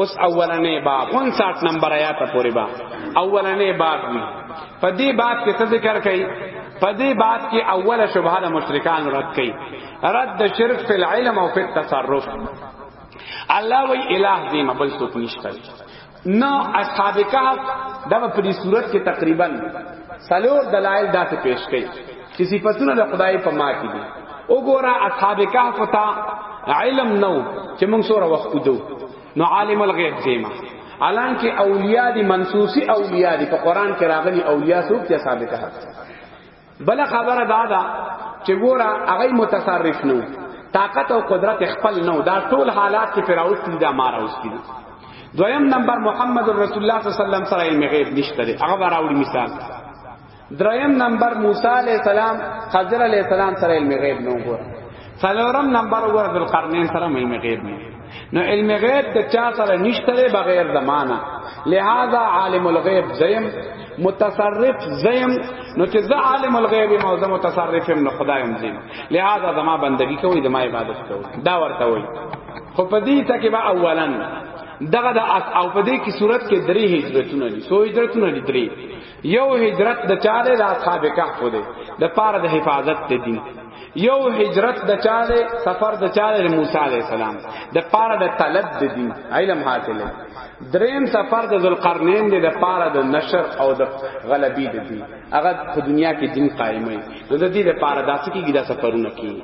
اوس اولنې باب 59 نمبر آیات پورې با اولنې باب دی په دې باب کې څه ذکر کړي په دې باب کې اوله شبهه د مشرکان رد کړي رد د شرک فی العلم او فی التصرف الله وی الہ دې مبل څوک نشته نو اصحاب کهف دا په دې صورت کې تقریبا سلو دلائل داسې پیش کړي چې صفاتونه د خدای په ما کې دي وګوره اصحاب کهف ته علم نو چې موږ سره وخت دو نو عالم الغیب زیما الان کې اولیاء دي منسوسی اولیاء دي په قران کې راغلي اولیاء څوک چې اصحاب کهف بل خبره دا ده چې ګوره هغه متصرف نو طاقت او قدرت خپل نو دا ټول حالات چې فراوس دي دا مار اوس دي دویم نمبر محمد رسول الله صلی الله علیه وسلم سره یې غیب نشته هغه راوړي مثال دریم نمبر موسی علیہ السلام خضر علیہ السلام سره علم غیب نو ګور څلورم نمبر ګور ذل قرنین سره علم غیب نو نو علم غیب د چا سره نشته بغیر زمانہ لہذا عالم الغیب زیم متصرف زیم نو چې زه عالم الغیب ما زه متصرف نو خدایم زیم لہذا زما بندگی کوي زما عبادت کوي دا ورته وای خو په دې ته کې با اولا دغه د او په دې کې صورت کې درې هجرتونه دي سو هجرتونه دي درې یو هجرت د چاره د اصحاب کهف دی د پاره د حفاظت د دین یو هجرت د چاره سفر د چاره د موسی علی السلام د پاره د طلب د دین علم حاصل دریم سفر د ذوالقرنین د پاره د نشر او د غلبی د دین هغه په دنیا کې دین قائمه د دې لپاره داسې کېږي دا سفرونه کیږي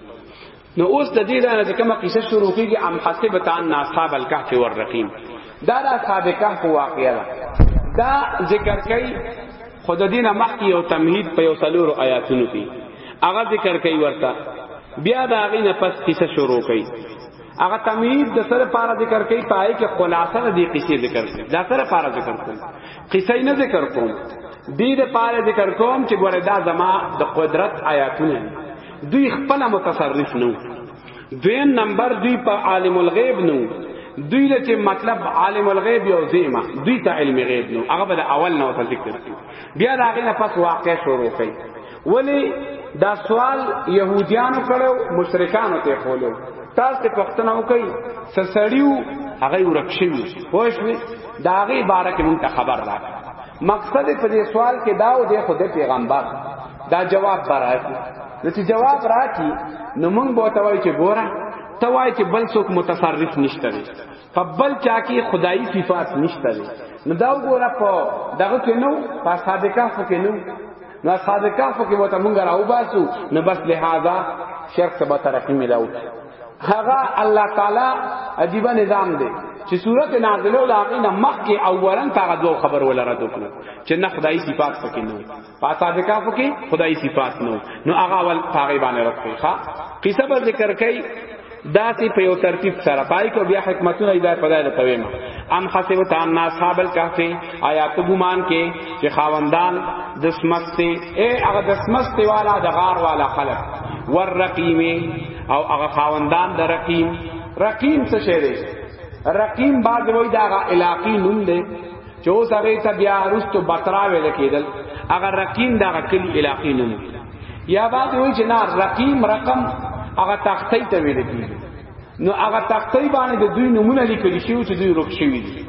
نو اوس د دې ځای نه کومه قصه شروع کیږي ام حسبت ان اصحاب الكهف والرقیم دا د اصحاب کهف واقعا ده دا ذکر کوي خود دینه مخکې یو تمهید په یو سلور آیاتونو کې هغه ذکر کوي ورته بیا دا غینه پس قصه شروع کوي هغه تمهید د سره پارا ذکر کوي پای کې خلاصه د دې قصې ذکر کوي دا سره پارا ذکر کوي قصې نه ذکر کوم دې د پارا ذکر کوم چې ګوره دا زما د قدرت آیاتونه دوی خپل متصرف نو دویم نمبر دوی په عالم الغیب نو دوی له چې مطلب عالم الغیب یو زیمه دوی ته علم غیب نو هغه بل اول نو ته ذکر کی بیا دا غینه پس واقع شروع کړي ولی دا سوال يهوديانو کړو مشرکانو ته کولو تاسو پښتنه وکي سسړیو هغه ورکشي وښوي دا غي بارکه مونږ خبر راکړه مقصد په دې سوال کې دا و دی خو د پیغمبر دا جواب براتي نو چې جواب راکړي نو موږ به توای چې ګوره توای چې بل څوک متصرف نشته وي په بل چا کې خدایي صفات نشته وي نو دا وګوره په دغه کې نو په اصحاب کهف کې نو نو اصحاب کهف کې وته موږ راو باسو نو بس لہذا شرک به ترقی ملاوي هغه الله تعالی عجیب نظام دی چې صورت نازله او هغه نه مخکې اولن تا دو خبر ولا رد وکړو چې نه خدای صفات پکې نو پاتابه کا پکې خدای صفات نو نو هغه اول پاره باندې رکھے ښا قصه پر ذکر کړي داسې په یو ترتیب سره پای کو بیا حکمتونه ایدای پدای ته ویم ام حسب تان نا اصحاب الكهف آیا تو ګمان کې چې خاوندان دسمسته اے هغه دسمسته والا د غار والا خلق والرقیم او هغه خاوندان د رقیم رقیم څه شی دی رقیم بعد وای دا هغه علاقی نوم دی چې اوس هغه ته بیا رستو بترا ویل کېدل هغه رقیم دا هغه کلی علاقی نوم یا بعد وای چې نه رقیم رقم هغه تختی ته ویل کېږي نو هغه تختی باندې د دوی نمونه لیکل شوی چې دوی رخ شوی دي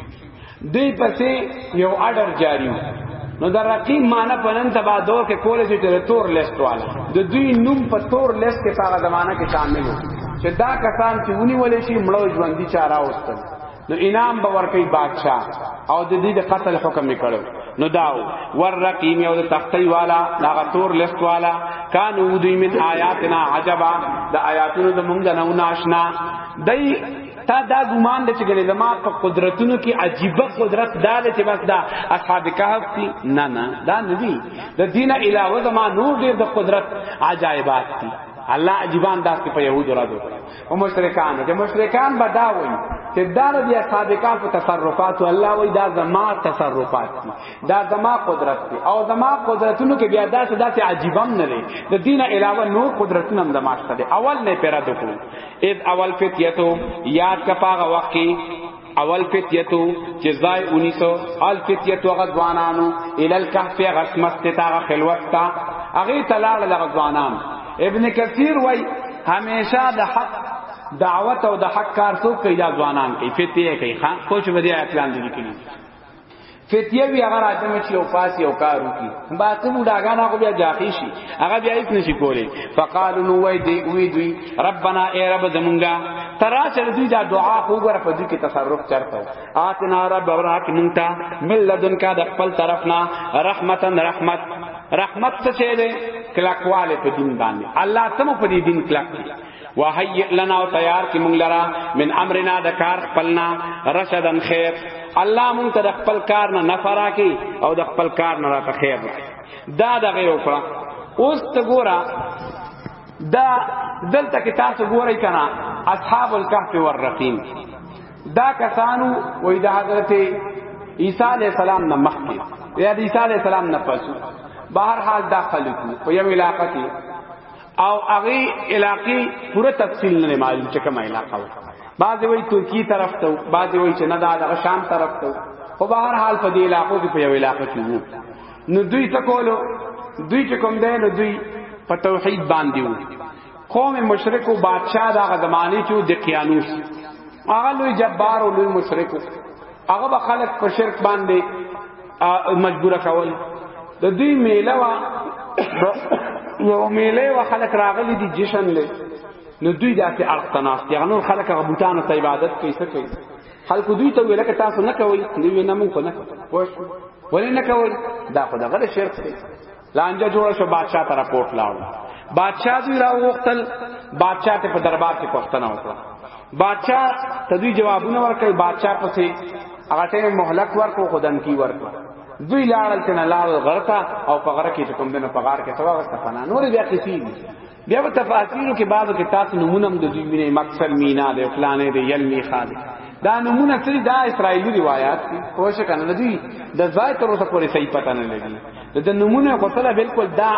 دوی پسې یو اډر جاری و نو د رقیب معنی په نن تبا دور کې کولې چې د تور لیست والا د دوی نوم په تور لیست کې په هغه زمانہ کې شامل و چې دا کسان چې ونی ولې شي مړو ژوندۍ چاره اوستل نو انعام به ورکړي بادشاہ او د دې د قتل حکم وکړو نو داو ور رقیم یو د تختی والا دا تور لیست والا کانو دوی من آیاتنا عجبا د آیاتونو د مونږ نه ناشنا دای تا دا ګمان د چګلې زما په قدرتونو کې عجیب قدرت دال چې بس دا اصحاب کهف دي نه نه دا نه دي د دینه علاوه زما نور ډېر د قدرت عجایبات دي الله عجیبان داس کې په يهودو را دوه او مشرکان چې مشرکان به دا وایي چې دا د اصحاب کهف تصرفات الله وایي دا زما تصرفات دي دا زما قدرت دي او زما قدرتونو کې بیا داسې داسې عجیبم نه دي د دینه علاوه نور قدرتونه هم زما شته اول نه پیرا دکو اذ اول فتیتو یاد کا پاغه وخت کې اول فتیتو چې ځای 1900 ال فتیتو غزوانانو ال الکهف غسمست تا خلوت تا اغه تلال لغزوانان ابن کثیر وای همیشه د حق دعوت او د حق کار څوک کوي دا ځوانان کوي فتیه کوي خان کوچ بدی اعلان دي کړی فتیه بیا هغه راځم چې او فاس یو کار وکي باته بډاګان هغه بیا جاخی شي هغه بیا هیڅ نشي کولی فقالوا نو وای دی وی دی ربنا ای رب زمونږه ترا چې دوی دا دعا وګوره په دې کې تصرف چرته آتنا رب ورات مونتا مل لدن کا د خپل طرفنا رحمتن رحمت رحمت څه شه ده کلکواله په دین باندې الله تم په دې دین کلک وهيئ لنا او تیار کی مونږ لرا من امرنا د کار خپلنا رشدن خیر الله مونږ ته د خپل کار نه نفرا کی او د خپل کار نه راته خیر راکی دا دغه وکړه اوس ته ګورا دا دلته کې تاسو ګورئ کنه اصحاب الكهف والرقیم دا کسانو وې د حضرت عیسی علی السلام نه مخکې یا د عیسی علی السلام نه پس بهر حال داخلو په یو علاقه کې او هغه علاقې پوره تفصیل نه معلوم چې کومه علاقه و بعضی وای ترکی طرف ته بعضی وای چې نه دا د شام طرف ته خو به هر حال په دې علاقو کې په یو علاقه کې وو نو دوی ته کولو دوی چې کوم دی نو دوی په توحید باندې وو قوم مشرک او بادشاہ دا غدمانی چې د قیانوس هغه لوی جبار او لوی مشرک هغه به خلق په شرک باندې مجبور کول د دوی میله وا یو میله وا خلک راغلي دي جشن له نو دوی داسې اړخ تناست یا نور خلک هغه بوتانو ته عبادت کوي څه کوي خلک دوی ته ویل که تاسو نه کوي دوی نه مونږ نه کوي ولې نه کوي دا خو دغه شرک دی لانجه جوړه شو بادشاہ ته راپورټ لاړ بادشاہ دوی راوغتل بادشاہ ته په دربار کې پښتنه وکړه بادشاہ ته دوی جوابونه ورکړي بادشاہ پسې هغه ته مهلت ورکو خدن کی ورکو دوی لاړل تنه لاړ غرتا او په غره کې کوم دنه په غار کې سوا غرتا پنا نور بیا کسی بیا په تفاسیر کې بعضو کې تاسو نمونه د دوی ویني مقصد مینا د فلانې د یلمی خاله دا نمونه سری دا اسرایلی روایت دي خو شه کنه دوی د ځای تر اوسه پورې صحیح پته نه لګي د نمونه غوښتله بالکل دا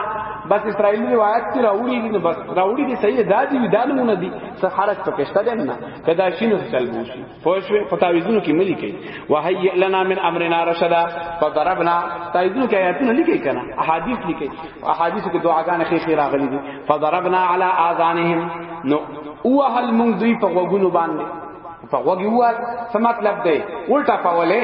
بس اسرایلی روایت کې راوړي دي بس راوړي دي صحیح دا دي دا نمونه دي څه حرج پکې شته نه کدا شینو چل بوشي پوښوي په تعویذونو کې ملي کوي وهي لنا من امرنا رشدا فضربنا تعویذونو کې آیاتونه لیکي کنه احادیث لیکي احادیث کې دعاګانې خې خې راغلي دي فضربنا على اذانهم نو وهل مونږ دوی په وګونو باندې په وګي وات څه مطلب دی الټا پاولې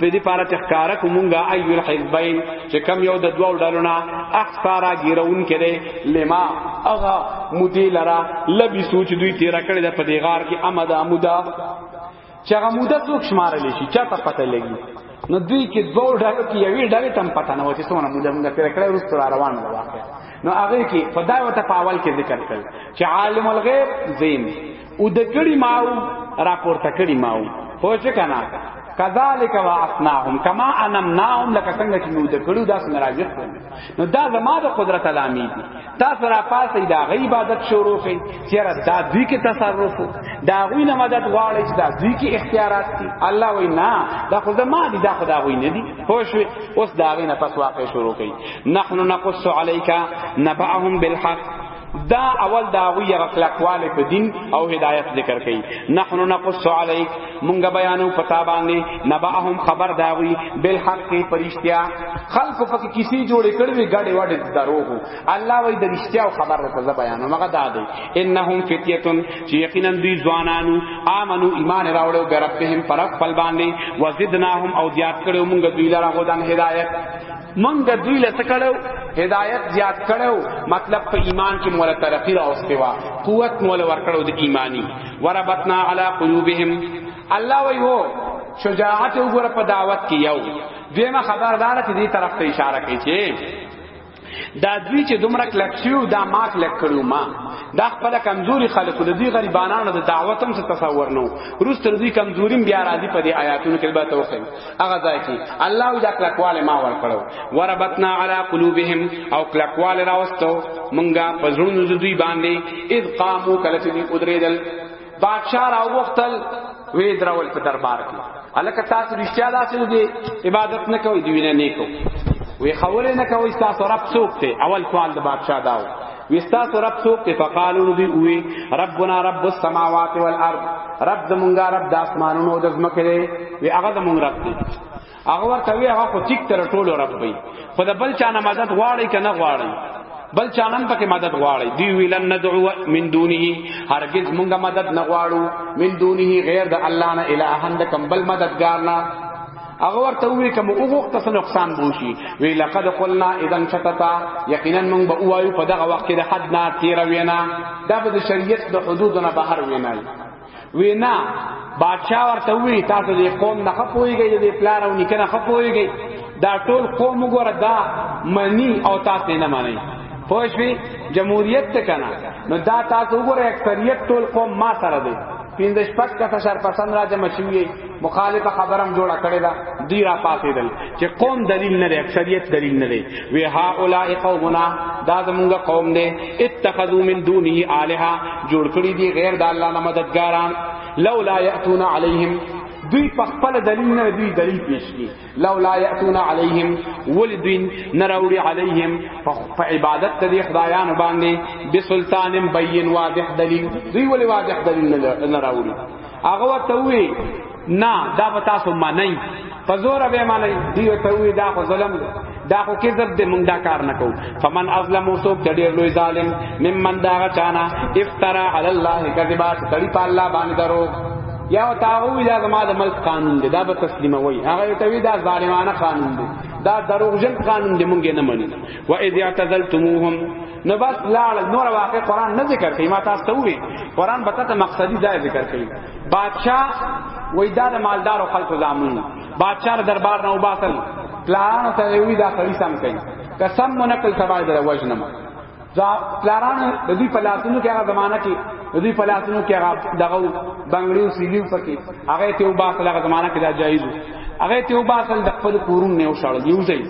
په دې پاره چې ښکارا کومګه ایو الحزبین چې کم یو د دوو ډلو نه اخسارا ګیرون کړي لما اغا مودی لرا لبی سوچ دوی تیر کړي د پدیغار کې امد امودا چې هغه مودا څوک شمارل شي چا ته پته لګي نو دوی کې دوو ډلو کې یوې ډلې تم پته نه و چې څونه مودا موږ تیر کړي ورسره روان و واقع نو هغه کې خدای وته پاول کې ذکر کړ چې عالم الغیب زین او د کړي ماو راپورته کړي ماو خو چې کنه کذالک واصناهم کما انمناهم لکه څنګه چې نو د کړو داس ناراضی نو دا زما د قدرت علامه دي تاسو را پاسې دا غي عبادت شروع کړي چې را دا دوی کې تصرف دا غوی نه مدد غواړي چې دا دوی کې اختیارات دي الله وای نه دا خو زما دي دا خو دا غوی نه دي خوش اوس دا غي نه پس واقع شروع کړي نحنو نقص عليك نبأهم بالحق دا اول دا غوی غ کلکواله په دین او هدایت ذکر کئ نحنو نقص علیک مونږ بیانو پتا باندې نباهم خبر دا غوی بالحق کی پرشتیا خلق پک کسی جوړې کړې وی غاډې واډې دروغ الله وای د رشتیا او خبر ته بیانو مګه دا دی انهم فتیتون چې یقینا دوی ځوانانو امنو ایمان راوړو به ربهم پر خپل باندې وزدناهم او زیات کړو مونږ دوی لره غودان هدایت منګه دوی لته کړو هدایت زیات کړو مطلب په ایمان کې مولا ترقی را اوستوا قوت مولا ور کړو د ایمانی وربتنا علی قلوبهم الله وی هو شجاعت وګوره په دعوت کې یو دیمه خبردار چې دې طرف ته اشاره کوي چې دا دوی چې دومره کلک شیو دا ما کلک کړو ما دا خپل کمزوري خلکو د دې غریبانو د دعوتم څخه تصور نو روس تر دې کمزوریم بیا راځي په دې آیاتونو کې به توخی هغه ځای کې الله دا کلکواله ما ور کړو وربتنا علی قلوبهم او کلکواله راوستو مونږه پزړون دوی باندې اذ قامو کله چې دی قدرېدل بادشاہ راو وختل وی درول په دربار کې الکه تاسو رښتیا داسې دي عبادت نه کوي دوی نه نیکو وی خبره نه کوي تاسو رب څوک ته اول سوال د بادشاہ داو وستا سو رب سوک تے فقالو نبی اوی ربنا رب السماوات والارض رب دمونگا رب دا اسمانو نو دزم کرے وی اغا دمونگ رب دی اغا ورطا وی اغا خو چک تر ٹولو رب بی خود بل چانا مدد غواری که نغواری بل چانن پکې مدد غواړي دی ویلن ندعو من دونه هرگز مونږه مدد نه غواړو من دونه غیر د الله نه الہن د کمبل مددگار نه هغه ورته وی کوم اوغوخت څه نقصان بوشي وی لقد قلنا اذا شتتا یقینا من به وایو په دغه وخت کې د حد نه تیر وینا دا به د شریعت د حدود نه بهر وینا وینا بادشاہ ورته وی تاسو دې قوم نه خپويږي دې پلار او نکنه خپويږي دا ټول قوم ګوره دا منی او تاسو نه مانی پوښوی جمهوریت ته کنه نو دا تاسو ګوره اکثریت ټول قوم ما سره دی پینځه شپږ کسه شرپسند راځم شوی مخالفه خبرم جوړه کړې ده دی را پاتې دل چې قوم دلیل نه دی اکثریت دلیل نه دی وی ها اولای قومنا دا زمونږ قوم دی اتخذو من دونه الها جوړ کړی دی غیر د الله نه مددګاران لولا یاتون علیهم دوی په خپل دلیل نه دوی دلیل پیش کی لولا یاتون علیهم ولدین نراوی علیهم په عبادت ته دی خدایان باندې بسلطان بین واضح دلیل دوی ول واضح دلیل نه نراوی هغه ورته وی نه دا به تاسو معنی په زور به معنی دی ته وی دا خو ظلم دی دا خو کذب دی مونږ دا کار نه کوو فمن ازلم وسوک د ډیر لوی ظالم ممن دا چانا افترا علی الله کذبا تړي په الله باندې درو یا تاغو یا زما د ملک قانون دی دا به تسلیمه وای هغه ته وی دا ظالمانه قانون دی دا دروغجن قانون دی مونږ نه منو و اذ اعتزلتموهم نو بس لاړ نور واقع قران نه ذکر کوي ما تاسو ته وی قران به ته مقصدی ځای ذکر کوي بادشاہ وای دا د مالدار او خلکو زامن بادشاہ دربار نه وباسل پلان ته وی دا سړی سم کوي قسم منقل سبا در وجنم پلاران د دې په لاسونو کې هغه زمانہ کې د دې په لاسونو کې هغه دغه بنگړیو سیلیو پکې هغه ته وباسل هغه زمانہ کې دا جایز هغه ته وباسل د خپل کورون نه وشړل یو ځای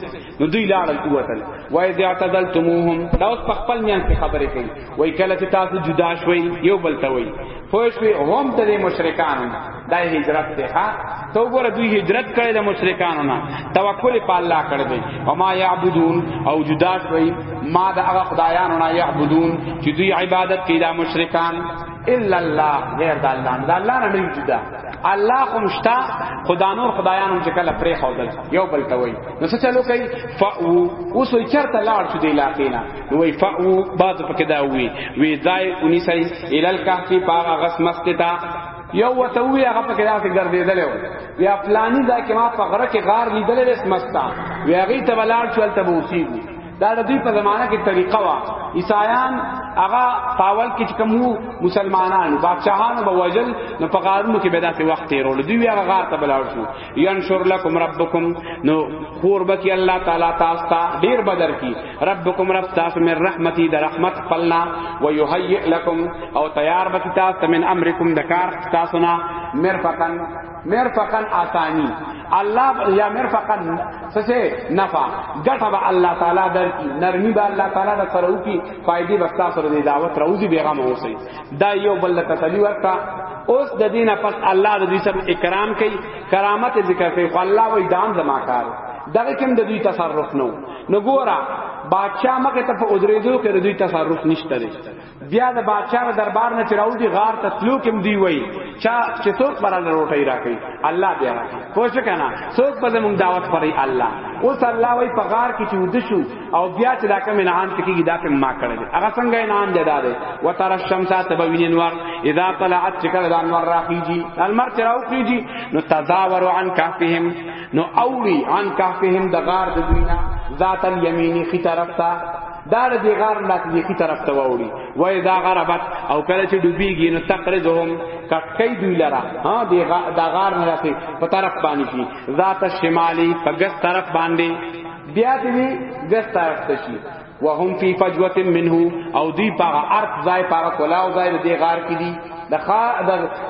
نو دوی لاړل قوتل وای ذا تدلتموهم دا اوس په خپل میان کې خبرې کوي وای کله چې تاسو جدا شوي یو بل ته وای پوه شوي هم ته مشرکان دا هجرت ته ها تو ګور دوی هجرت کړي د مشرکانو نه توکل په الله کړ دې او ما یعبدون او جدا شوي ما د هغه خدایانو نه یعبدون چې دوی عبادت کوي د مشرکان الا الله غیر د الله نه الله نه نه جدا الله خو مشتا خدا نور خدایان چې کله پرې خودل یو بل ته وای نو څه چلو کوي فاو اوس وی چرته لاړ شو دی علاقې نه نو وی فاو بعد پکې دا وی وی ځای اونې سړي الال کهفی باغ غس مستتا یو وته وی هغه پکې راځي ګرځیدل و یا پلانی دا کې ما په غره کې غار لیدل رس مستا وی هغه ته ولاړ شو تل به اوسېږي دا د دوی په زمانہ کې طریقه وا عیسایان هغه پاول کې چې کومو مسلمانانو بادشاہانو به وجل نو په غارونو کې به داسې وخت تیرول دوی هغه غار ته بلاړ شو ینشر لکم ربکم نو خور بکی الله تعالی تاسو ته ډیر بدر کی ربکم رب تاسو من رحمتی د رحمت خپلنا و یهیئ لکم او تیار بکی تاسو من امرکم د کار تاسو نه مرفقا مرفقا آسانی الله یا مرفقا سچے نفع گٹا با اللہ تعالی در کی نرمی با اللہ تعالی در سرو کی فائدی بستا سر دی دعوت روزی بیغم ہو سی دا یو بل تسلی ورکا اوس د دینه پس الله د دې سب اکرام کوي کرامت ذکر کوي خو الله وې دام زما کار دغه کوم د دوی تصرف نو نو ګورا بادشاہ مکه ته په ادریدو کې د دوی تصرف نشته بیا د بادشاہ دربار نه چراوږي غار ته تلو کوم دی وای چا چې څوک پر الله روټي راکړي الله بیا راکړي پوښ کنا څوک په موږ دعوت پرې الله اوس الله وای په غار کې چې ود شو او بیا چې دا کوم انعام تکیږي دا په ما کړل هغه څنګه انعام دی دا دی وتر الشمس تبوین انوار اذا طلعت چکل دا انوار راخیږي المر چراو کیږي نو تزاور عن کافهم نو اوری عن کافهم د غار د دوینا ذات الیمینی خی طرف تا دا د دې غار نه یکی طرف ته ووري وای دا غربت او کله چې ډوبېږي نو تقرضهم کټکې دوی لرا ها دې دا غار نه راځي په طرف باندې شي ذات شمالي په ګس طرف باندې بیا دې ګس طرف ته شي وهم فی فجوه منه او دی پاغه ارت ځای پاغه کلاو ځای دې غار کې دي د غار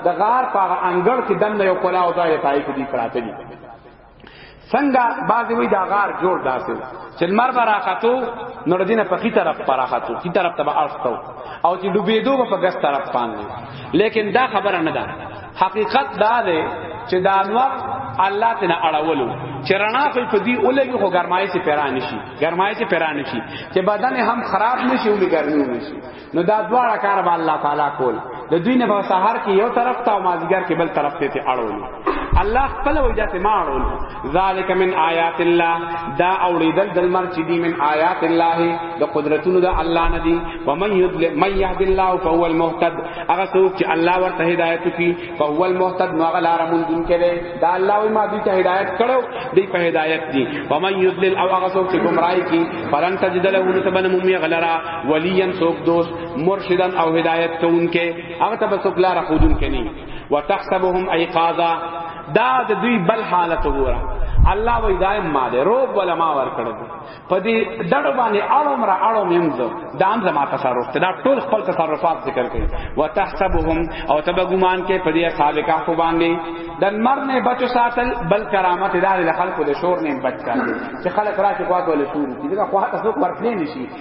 د غار پاغه انګړ کې دنه یو کلاو ځای پای کې دي پراته دي څنګه بعض وی دا غار جوړ داسې چې مر برا خاتو نو دینه په خي طرف پر خاتو خي طرف ته ارستو او چې ډوبېدو په ګس طرف باندې لیکن دا خبره نه ده حقیقت دا ده چې دا انور الله تنا اړولو چې رڼا خو په دې اولګي خو ګرمای سي پیران شي ګرمای سي پیران شي چې بدن هم خراب نشي او ګرمي نشي نو دا دواړه کار به الله تعالی کول د دوی نه به سحر کې یو طرف ته او مازیګر کې بل طرف ته اړول الله خپل وجات ما اړول ذالک من آیات الله دا اوریدل دل مر چې دی من آیات الله د قدرتونو د الله نه دی و من یذل من یهد الله فهو المهتد هغه څوک چې الله ورته هدایت کی فهو المهتد نو هغه لار مونږ دین کړي دا الله وی ما دې ته هدایت کړو دې په هدایت دی و من یذل او هغه څوک چې گمراهی کی فلن تجد له نسبا ممی غلرا ولیا سوک دوست مرشدن او هدایت کوونکې هغه ته بسوک لار خودون کني وتحسبهم ایقاظا دا د دوی بل حالت وګوره الله وای دایم ما ده روب ولا ما ور کړو په دې دړو باندې اړوم را اړوم يم زه دا هم زما تصرف ته دا ټول خپل تصرفات ذکر کوي وتحسبهم او تب ګمان کې په دې اصحاب کهف باندې د مر نه بچو ساتل بل کرامت دار د خلق د شور نه بچ کړي چې خلق راکې خواته له شور دي دا خواته څوک ورکړي نشي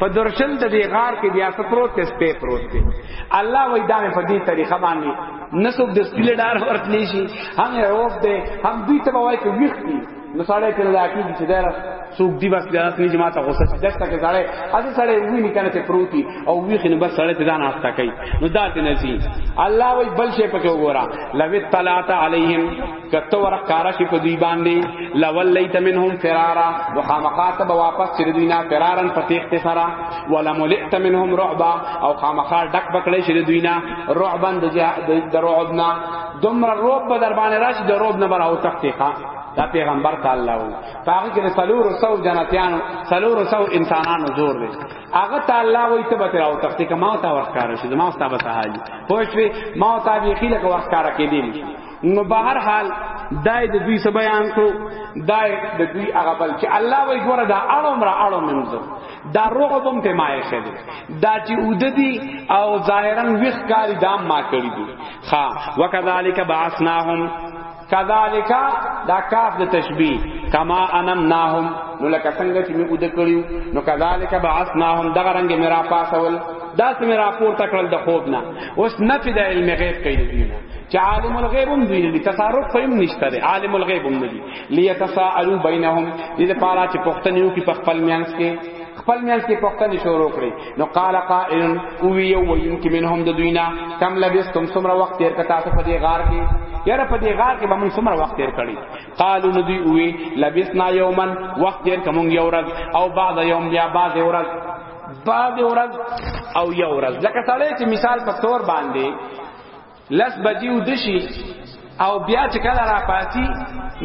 په درشل د دې غار کې بیا څه پروت دی سپې پروت دی الله وای دا په دې طریقه باندې نسوب د سپیل ډار ورتلی شي هم روف دی هم دوی ته وای چې ویخ دی نو سړی ته لاکی چې دا څوک دی بس دا نه جماعت غوسه چې دښته کې سړی اته سړی وی نه کنه ته پروتي او وی خنه بس سړی ته ځان آستا کوي نو دا ته نسی الله وای بل شي پکې وګورا لوي طلعت علیهم کته ور کارا شي په دوی باندې لولیت منهم فرارا وخامقات به واپس چې دوی نه فرارن په تخت سره ولا ملئت منهم رعبا او خامخا ډک بکړې شي دوی نه رعبن د رعبنا دمر رعب به در باندې راشي د رعب نه براو تخت ښا دا پیغمبر تعالی وو هغه کې سلور سو جنتیانو سلور سو انسانانو زور دي هغه تعالی وو ته به راو تخت کما تا ورکار شي ما واستابه سهالي پوښوي ما تا به خلک ورکار کې دي نو بهر حال دای د دوی څه بیان کو دای د دوی هغه بل چې الله وای ګوره دا اړو مر اړو منځو دا روغ بم ته مای خېد دا چې اوددی او ظاهرا وخ کاری دام ما کړی دي ها وکذالک بعثناهم کذالک دا کاف د تشبیه کما انمناهم نو لکه څنګه چې موږ د کړیو نو کذالک بعثناهم دغه رنگ میرا پاسول دا سم راپور تکړل د خوب نه اوس نفي د علم غیب کوي دوی نه چې عالم الغیب هم دوی نه تصرف فهم نشته دی عالم الغیب هم نه دي ليتساءلوا بينهم دې لپاره چې پښتنه یو کې په خپل میانس کې خپل میانس کې پښتنه شروع کړي نو قال قائل او وی یو وین کې منهم د دوی نه کم لبستم سمره وخت تیر کتا ته په دې غار کې یاره په دې غار کې به موږ څومره وخت تیر کړی قالو نو دوی وی لبسنا یومن وخت تیر کوم یو ورځ او بعد یوم یا بعد ورځ بعد ورځ او یو ورځ لکه سړی چې مثال په تور باندې لس بجې ودشي او بیا چې کله را پاتی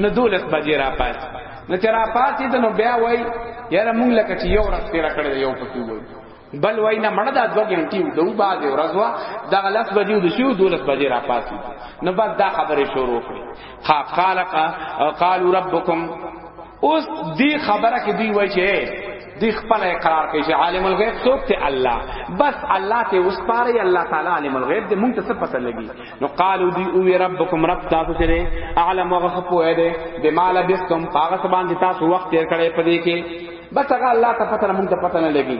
نو دولس بجې را پاتی نو چې را پاتی ته نو بیا وای یاره مونږ لکه چې یو ورځ تیر کړل یو پکې وای بل وای نه مړه دا دوه غنټې ودو بعد ورځ وا دا لس بجې ودشي او دولس بجې را پاتی نو بعد دا خبره شروع کړي قال قالوا ربکم اوس دی خبره کې دی وای چې دی خپل اقرار کوي چې عالم الغیب څوک ته الله بس الله ته اوس پاره الله تعالی عالم الغیب دې مونږ ته څه پته لګي نو قالو دی او ربکم رب تاسو چې عالم هغه خپو دی د مال بستم هغه سبان دي تاسو وخت تیر کړي پدې کې بس هغه الله ته پته مونږ ته پته نه لګي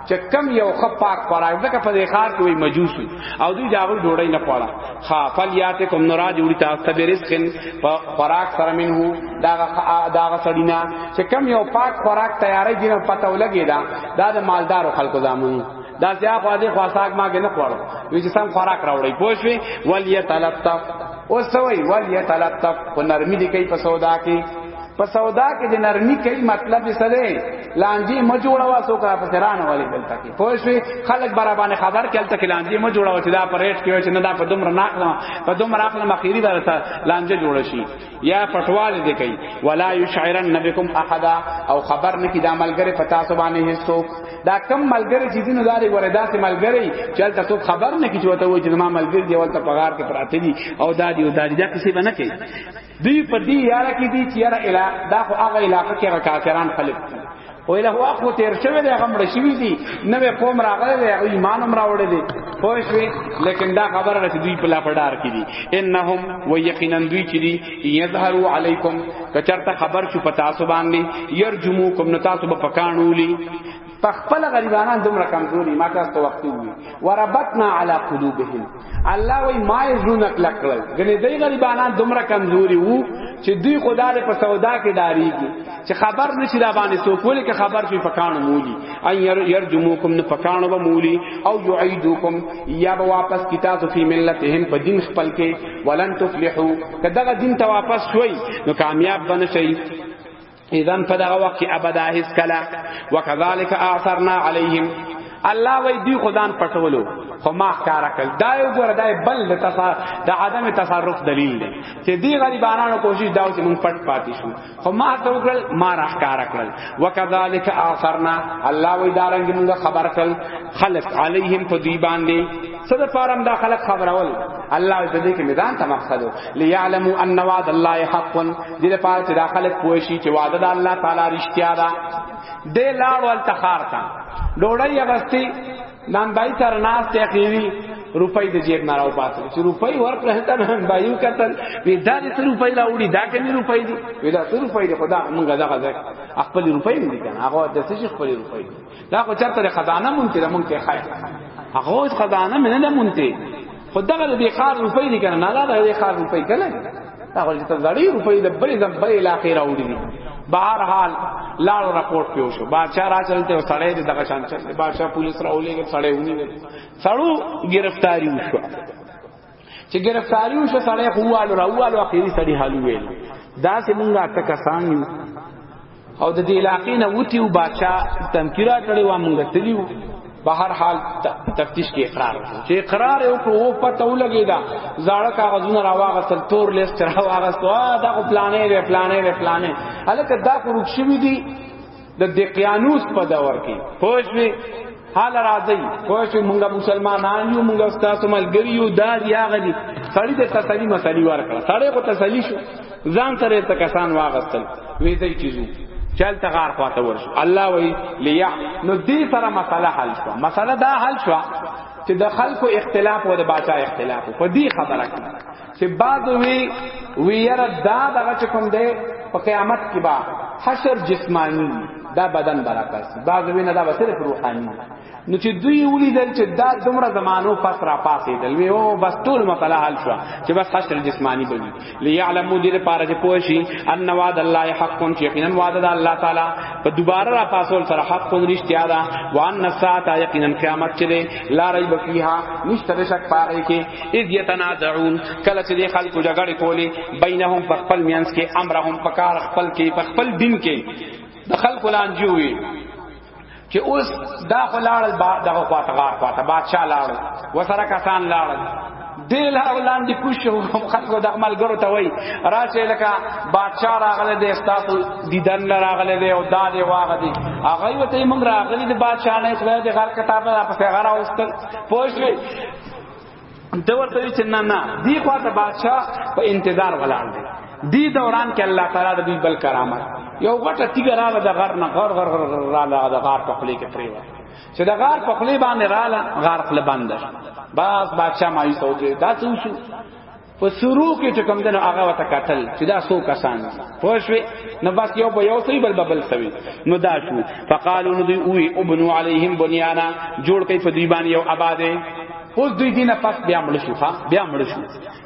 چې کم یو خ پاک خوراک دغه په دې خار کې وي مجوس وي او دوی دا غو ډوړی نه پاړه خا فل یاته کوم نورا جوړی تاسو ته رزقن خوراک سره منو دا دا سړینا چې کم یو پاک خوراک تیارې دینه پته ولګی دا دا د مالدارو خلکو زامن دا ځا خو دې خواساک ماګه نه خوړو وی چې سم خوراک راوړی پوښوي ولیتلطف او سوی ولیتلطف په نرمي دي کوي په سودا کې په سودا کې د نرمي کوي مطلب یې سره لانجی م جوړوا سو کا په سران والے دلته کې پوه شو خلک برابر خبر کله تک لانجی م جوړوا چې دا پر ریټ کې چې نه دا په دومره ناخلا په دومره اخلا مخیری درته لانجه جوړ شي یا پټوال دې کوي ولا یشعرن نبکم احد او خبر نه کی دا ملګری پتا سو باندې هیڅوک دا کم ملګری چې دین داري وردا سي ملګری چې تاسو خبر نه کی چې وته وي چې ما ملګری دی ولته پغار کې پراته دي او دادی او دادی دا کسی بنه کوي دی په دې یار کې دی چې یار اله دا خو هغه علاقې کې کافران خلک دي او اله هو خو تیر شوی دی هغه مړ شوی دی نوې قوم راغلی دی هغه ایمان هم راوړی دی پوه شوې لیکن دا خبره ده چې دوی په لاپډار کې دي انهم و یقینا دوی چې دي یظهروا علیکم کچرته خبر شو پتا سو باندې یرجموکم نتاسو په پکانولی پخپل غریبانان دومره کمزوري ما تاسو ته وخت وی وربطنا علی قلوبهم الله وی ما یزون کلک کړل غنی دی غریبانان دومره کمزوري وو چې دوی خدا دې په سودا کې داریږي چې خبر نشي را باندې سو کول کې خبر شي پکانو مولی ان يرجموکم نه پکانو به مولی او يعيدوکم یا به واپس کتاب فی ملتهم په دین خپل کې ولن تفلحو کداغه دین ته واپس شوي نو کامیاب بنشي اذن په دغه وخت کې ابدا هیڅ کلا وکذالک اعثرنا علیهم الله وی دی خدان پټولو خو ما کار کړ دا یو ګور دا بل د تصار د عدم تصرف دلیل دی چې دی غریبانو کوشش دا چې مونږ پټ پاتې شو خو ما ته وکړل ما راخ کار کړل وکذالک اثرنا الله وی دا رنګ مونږ خبر کړل خلق علیهم په دی باندې صد فارم دا خلق خبرول الله دې کې میدان ته مقصد ليعلموا ان وعد الله حق دې لپاره چې دا خلک پوه شي چې وعده د الله تعالی رښتیا ده دې لاړو التخار ته ډوړی اغستی نن بای تر ناس ته خېری روپۍ د جیب نه راو پاتې چې روپۍ ورکړه هته نن بایو کتل وی دا دې روپۍ لا وړي دا کمی روپۍ دي وی دا څو روپۍ دي خدا مونږ دا غزا خپل روپۍ نه دي کنه هغه د څه خپل روپۍ دا خو چرته خزانه مونږ ته مونږ ته خای هغه خزانه مې نه مونږ ته خو دغه د خار روپۍ دي کنه نه دا د خار روپۍ کنه دا خو چې زړی روپۍ د بلې د بلې علاقې راوړي دي بهر حال لاړ راپورټ پیو شو بادشاہ را چلته او سړی د دغه شان چلته بادشاہ پولیس راولېږي سړی ونیول سړو گرفتاری وشو چې گرفتاری وشو سړی خواله راواله اخیری سړی حال ویل دا سیمونګه تک کسان او د دې علاقې نه وتی او بادشاہ تمکیرا کړي و مونږ تلیو په هر حال تفتیش کې اقرار وکړو چې اقرار یو کو پته ولګی دا زاړه کاغذونه راواغسل تور لیست راواغستو دا خو پلانې دی پلانې دی پلانې الکه دا خو رخصوي دي د دقیانوس په دور کې پوه شئ حال راځي خو چې مونږه مسلمانان یو مونږه استاد ملګری یو دا دی هغه دی سړی ته تسلی مسلی ورکړه سړی کو تسلی شو ځان سره ته کسان واغستل وې دې چیزو چل تغار خواته ورشو الله وی لیا نو دې سره مسله حل شو مسله دا حل شو چې د خلکو اختلاف او د باچا اختلاف په دې خبره کې چې بعد وی وی یره دا دغه چې کوم دی په قیامت کې با حشر جسمانی دا بدن برابر شي بعد وی نه دا به صرف روحانی نو چې دوی ولیدل چې دا دومره زمانو پس را پاسې دل وی او بس ټول مسله حل شو چې بس حشر جسمانی بوي ليعلمو دې لپاره چې پوه شي ان وعد الله حق کون چې یقینا وعده د الله تعالی په دوباره را پاسول سره حق کون رښتیا ده وان الساعه یقینا قیامت چې لا ریب فیها نشته شک پاره کې اذ یتنازعون کله چې د خلکو جګړه کولی بینهم په خپل میانس کې امرهم په کار خپل کې په خپل دین کې د خلکو لانجوي چې اوس دا خلاړ دغه خواته غار خواته بادشاہ لاړ وسره کسان لاړ دی لا ولاندې کوشو خلکو د عملګرو ته وای راشه لکه بادشاہ راغله د استاسو دیدن راغله دی او دا دی واغه دی هغه وته موږ راغلی د بادشاہ نه خدای د غر کتاب را پسې غره واستل پوښوي ته ورته چې نه نه دی خو ته بادشاہ په انتظار ولاړ دی دی دوران کې الله تعالی د دوی بل کرامت یو غټه تیګه رااله د غر نه غر غر غر رااله د غار په خلی کې پریو چې د غار په خلی باندې رااله غار خپل بند باز بادشاہ مایوس اوږي دا څه وشو په شروع کې چې کوم دنو هغه وته قتل چې دا سو کسان پوښوي نو بس یو په یو سوي بل بل سوي نو دا شو فقالو نو دوی وی ابنو علیهم بنیانا جوړ کړي په دوی باندې یو آباده اوس دوی دینه پس بیا مړ شو ها بیا مړ شو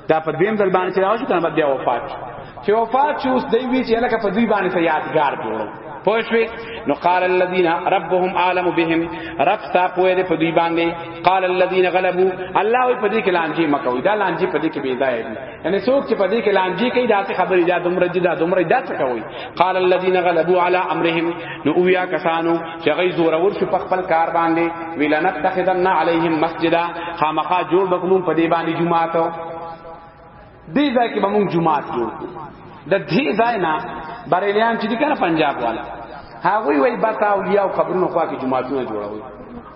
دا په دیم ځل باندې چې راوښ کنه بیا وفات چې وفات شو اوس دی وی چې لکه په دوی باندې ته یادګار جوړو پوښوي نو قال الذين ربهم عالم بهم رب تا پوهه دې په دوی باندې قال الذين غلبوا الله وي په دې کې لانجي مکوي دا لانجي په دې کې بيدای دي یعنی څوک چې په دې کې لانجي کوي دا څه خبرې دا دومره دي دا دومره دا څه کوي قال الذين غلبوا على امرهم نو اویا کسانو چې غي زور ور شو په خپل کار باندې ویلنتخذن عليهم مسجدا خامخا جوړ بکلون په دې باندې جمعه دې ځای کې به موږ جمعات جوړ کړو د دې ځای نه بریلیان چې دي کنه پنجاب والا هغه وی بس اولیاء او قبرونو خوا کې جمعاتونه جوړوي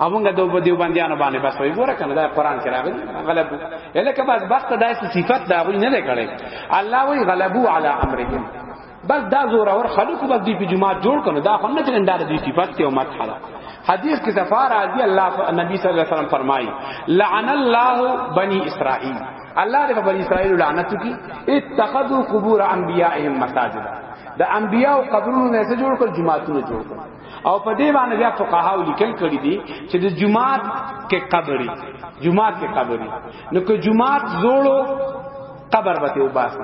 اومګه دوه دیو باندېانو باندې بس وی ګوره کنه دا قران کې راغلی غلب الکه بس بخت داسې صفت دا وی نه لري الله وی غلبو علی امرهم بس دا زور اور خلق بس دی په جماعت جوړ کنه دا خو نه چې اندار دی صفات ته او مرحله حدیث کې صفار راضی الله نبی صلی الله علیه وسلم فرمایي لعن الله بنی اسرائیل الله دې بنی اسرائیل لعنت کی اتخذوا قبور انبیائهم مساجد د انبیاء او قبرونو نه څه جوړ کړ جماعتونه جوړ کړ او په دې باندې بیا فقها لیکل کړی دي چې د جماعت کې قبري جماعت کې قبري نو که جماعت جوړو قبر به وباسي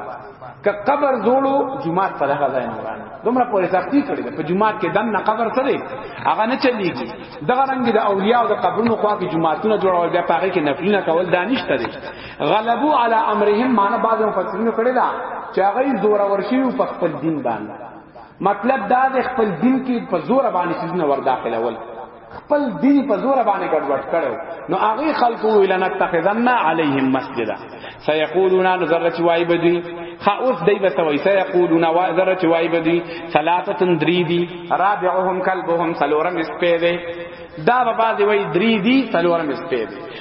ک قبر جوړو جمعات په دغه ځای نه ورانه دومره په سختی کړی په جمعات کې دم نه قبر سره هغه نه چلیږي دغه رنګ د اولیاء او د قبرونو خوا کې جمعاتونه جوړول بیا پاره کې نفلونه کول دانش ته غلبو علی امرهم معنی بعض مفسرین کړی دا چې هغه زوره ورشي په خپل دین باندې مطلب دا د خپل دین کې په زور باندې سيزونه ور داخله ول خپل دین په زور باندې ګډوډ کړو نو هغه خلکو ویل نه تخذن علیهم مسجدا سيقولون نظر چې وای بدی خا اوس دای به سوي سيقولون نظر چې وای بدی ثلاثه دریدی رابعهم کلبهم سلورم اسپیده دا به بعد وای دریدی سلورم اسپیده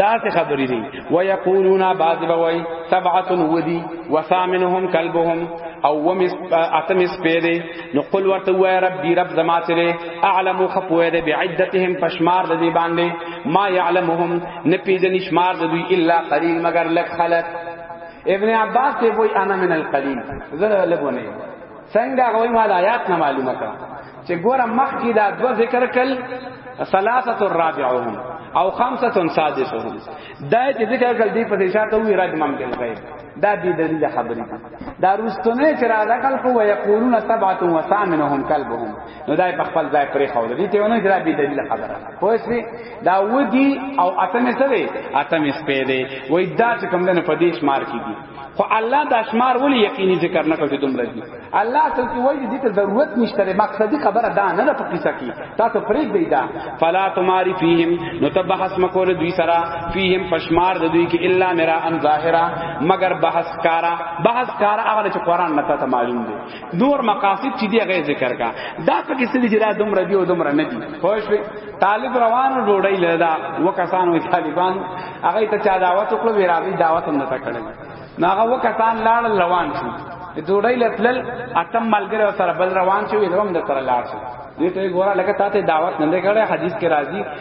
دا څه خبرې دي ويقولون بعض بوي سبعه ودي وثامنهم كلبهم او ومس اتم سپيده نو قل ورته وای ربي رب زما سره اعلم خپوه ده بعدتهم پشمار ده دي باندې ما يعلمهم نه پیژنې شمار ده دوی الا قليل مگر لک خلق ابن عباس ته وای انا من القليل زره لګونه څنګه غوي مال آیات نه معلومه کا چې ګوره مخ کې دا دو ذکر کل ثلاثه الرابعهم او خمسه سادسهم دا چې ذکر کل دی په اشاره وی رد مم کې غیر دا دی دلیل خبرې دا رستونه چې را دخل کو ويقولون سبعه وثامنهم كلبهم نو دا په خپل ځای پرې خو دي ته ونه چې دا دی دلیل خبره خو اسوي دا ودی او اتمه سره اتمه سپې دی وای دا چې کوم نه په دیش مار کې دي خو الله د اشمار ولې یقیني ذکر نه کوي دومره دي الله ته چې وایي دې ته ضرورت نشته مقصدی خبره دا نه ده په قصه کې تاسو پرېږ دی دا فلا تماری فیهم نو ته بحث مکول دوی سره فیهم پشمار د دوی کې الا میرا ان ظاهرا مگر بحث کارا بحث کارا هغه چې قران نه ته معلوم دی نور مقاصد چې دی غي ذکر کا دا پکې سړي چې دا دومره دی او دومره نه دی خوښ وي طالب روانو ډوړی لدا وکسان وي طالبان هغه ته چا دعوت وکړو ویراوی دعوت هم نه تکړه نو هغه وکسان لاړ روان شو ډوړی لتل اتم ملګری سره بل روان شو یې هم د تر لاړ شو دې ته ګوره لکه تاسو دعوت نه کړې حدیث کې راځي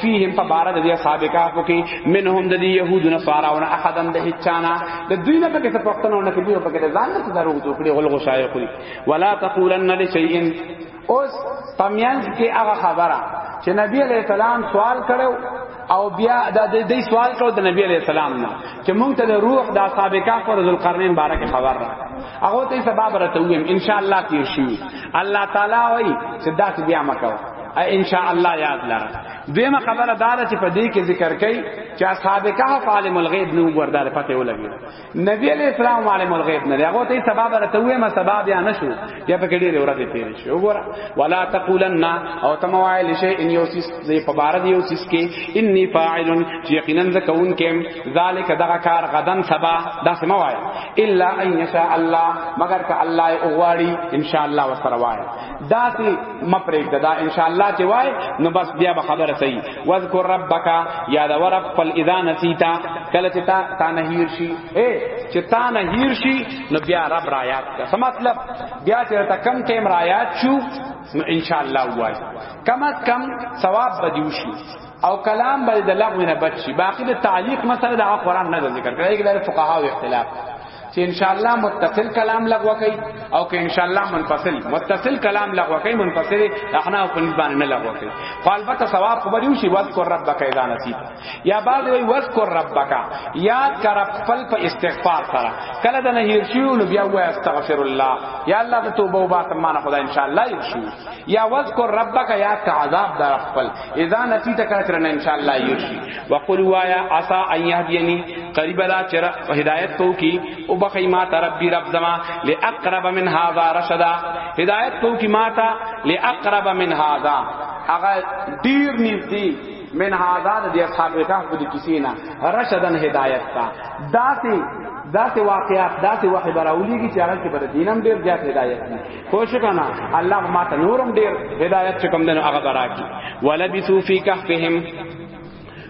فیهم فبار د اصحاب کهف کی منهم د یهود نصارا او احدن د هچانا د دوی نه پکې پښتنو نه کوي پکې ځان نه درو جوړي غلغو شای خوري ولا تقولن لشیء اوس پمیانس کې هغه خبره چې نبی علیہ السلام سوال کړو او بیا د دې سوال کړو د نبی علیہ السلام نه چې مونږ ته د روح د اصحاب کهف او ذوالقرنین بارے کې خبر را هغه ته سبب راته ویم ان شاء الله تیر شي الله تعالی وایي چې دا بیا مکو ان شاء الله یاد لره دیمه خبره دار چې په دې کې ذکر کړي چې اصحاب کهف عالم الغیب نو وردار پته ولګي نبی علیہ السلام عالم الغیب نه هغه ته سبب راته وې ما سبب یا نشو یا په کې ډېر ورته تیر شي وګوره ولا تقولن او تموایل شی ان یو سیس دې په بار دی یو سیس کې انی فاعل چې یقینا زکون کې ذالک دغه کار غدن سبا دا سموای الا ان یشاء الله مگر ک الله او غواړي ان شاء الله وسره وای داسی مپریک دا, دا ان شاء الله چې وای نو بس بیا به خبره صحیح واذکر ربک یاد ور خپل اذا نسیتا کله چې تا تا نهیر شي اے چې تا نهیر شي نو بیا رب را یاد کا څه مطلب بیا چې تا کم ټیم را یاد شو نو ان شاء الله وای کم از کم ثواب بدیو شي او کلام بل د لغو نه بچي باقی د تعلیق مسله د قرآن نه ذکر کړی دا فقها او اختلاف چې ان شاء الله متصل کلام لغوه کوي او که ان شاء الله منفصل متصل کلام لغوه کوي منفصل احنا په نسبت نه لغوه کوي خو البته ثواب خو بریو شي واذکر ربک اذا نسیت یا بعد وی واذکر ربک یاد کر خپل په استغفار سره کله د نهیر شي نو بیا وای استغفر الله یا الله ته توبه و باسم معنا خدای ان شاء الله یشو یا واذکر ربک یاد کا عذاب در خپل اذا نسیت کړه ان شاء الله یشي وقل وایا عسى ان يهديني قریب لا چر هدایت تو کی او بخی ما تربی رب زما لاقرب من هذا رشدا هدایت تو کی ما تا لاقرب من هذا اغه ډیر نږدې من هذا د اصحاب کهف د کسی نه رشدن هدایت تا داسې داسې واقعات داسې وحی براولیږي چې هغه کې بر دینم ډیر زیات هدایت نه کوشش کنا الله ما ته نورم ډیر هدایت چې کوم دنو هغه برا کی ولبثو فی کهفهم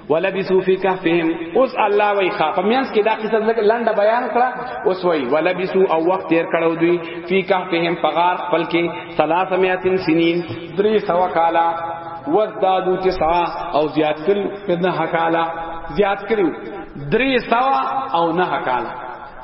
ولبسو فی کهفهم اوس الله وای خا په میانس کې دا قصه لګ لنډه بیان کړه اوس وای ولبسو او وخت تیر کړو دوی فی کهفهم فغار خپل کې 300 سنین 300 کالا وزدادو تسعا او زیاد کړو په نه کالا زیاد کړو 300 او نه کالا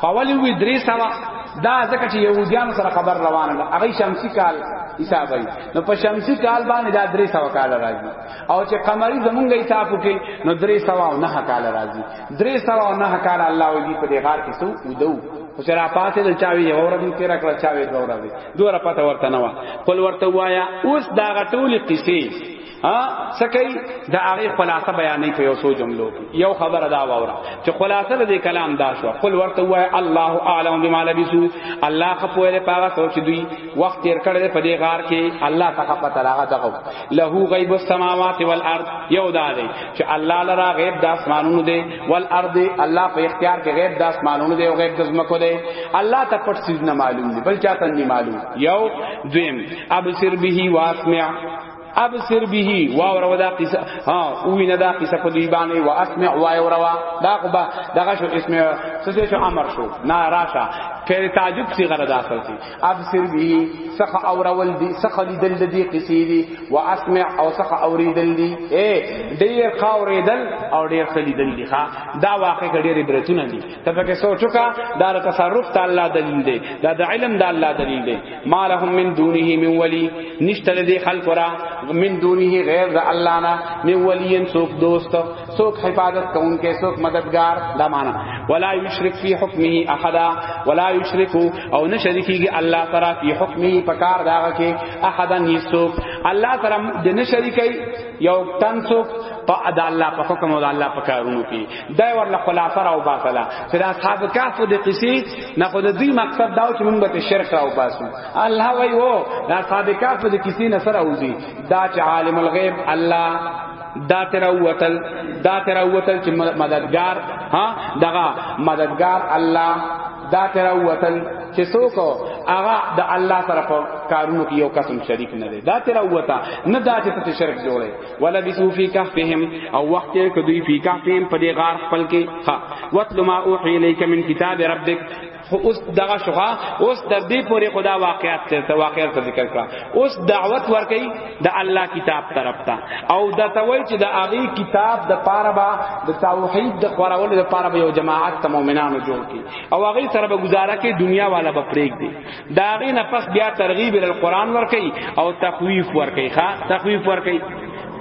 فولی وی 300 دا ځکه چې يهوديان سره خبر روانه ده هغه شمسي کال حسابي نو په شمسي کال باندې دا 300 کال راځي او چې قمری زمونږه حساب وکي نو درې سوا او نه کال راځي درې سوا او نه کال الله وی په دې غار کې سو ودو خو چې را پاتې د چاوي یو ورځ مې تیر کړ چاوي دوه ورځې دوه پته ورته نه و قل ورته وایا اوس دا غټولې قصې ها سکی دا هغه خلاصه بیانې په یو سو جملو یو خبره دا وره چې خلاصه دې کلام دا شو قل ورته وای الله اعلم بما لبسو الله خپوره پاغه سوچ دوی وخت تیر کړل په دې غار کې الله تخ پته راغه دغه له غیب السماوات والارض یو دا دی چې الله لرا غیب د اسمانونو دی والارض الله په اختیار کې غیب د اسمانونو دی او غیب د زمکو دی الله ته پټ چیز نه معلوم دی بل چاته نه معلوم یو دویم ابصر به واسمع ابصر به واور ودا قصه ها او نه دا قصه په دی باندې وا اسمع وا اوروا دا خو دغه شو اسم څه شو امر شو نه راشه پیر تعجب سی غره داخل سی ابصر به سخ اورول دي سخ لیدل دي قصې دي واسمع او سخ اوریدل دي اے ډیر خاوریدل او ډیر خلیدل دي ها دا واقع ډیر عبرتونه دي ته پکې سوچو کا دا تصرف تعالی دلیل دی دا د علم د الله دلیل دی ما لهم من دونه من ولی نشتل دي خلق را من دونه غیر د الله نه من ولی سوک دوست سوک حفاظت کون کے سوک مددگار دا معنی ولا یشرک فی حکمه احد ولا یشرک او نشریکی گی اللہ تعالی فی حکمه پکار دا کے احد نیسوک اللہ تعالی د نشریکی یو تن سوک په د الله په حکم او د الله په کارونو کې دا ورله خلاصه راو باسله چې دا اصحاب کهف د قصې نه خو د دې مقصد دا چې موږ به شرک راو باسو الله وایو دا اصحاب کهف د قصې نه سره وځي دا چې عالم الغیب الله دا تیرا وتل دا تیرا وتل چې مددگار ها دغه مددگار الله دا تیرا وتل چې څوک هغه د الله سره په کارونو کې یو قسم شریک نه دی دا تیرا وتا نه دا چې ته شرک جوړې ولا بسو فی کهفهم او وخت یې کدی فی کهفهم په دې غار خپل کې ها وتل ما اوحی الیک من کتاب ربک خو اوس دغه شوغه اوس د دې پورې خدا واقعیت ته ته واقعیت ذکر کړه اوس دعوت ورکړي د الله کتاب طرف ته او د توي چې د هغه کتاب د پاره با د توحید د خورولو د پاره یو جماعت ته مؤمنانو جوړ کی او هغه سره به گزاره کې دنیا والا به پرېګ دی دا غي نه پس بیا ترغیب ال قران ورکړي او تخویف ورکړي ښا تخویف ورکړي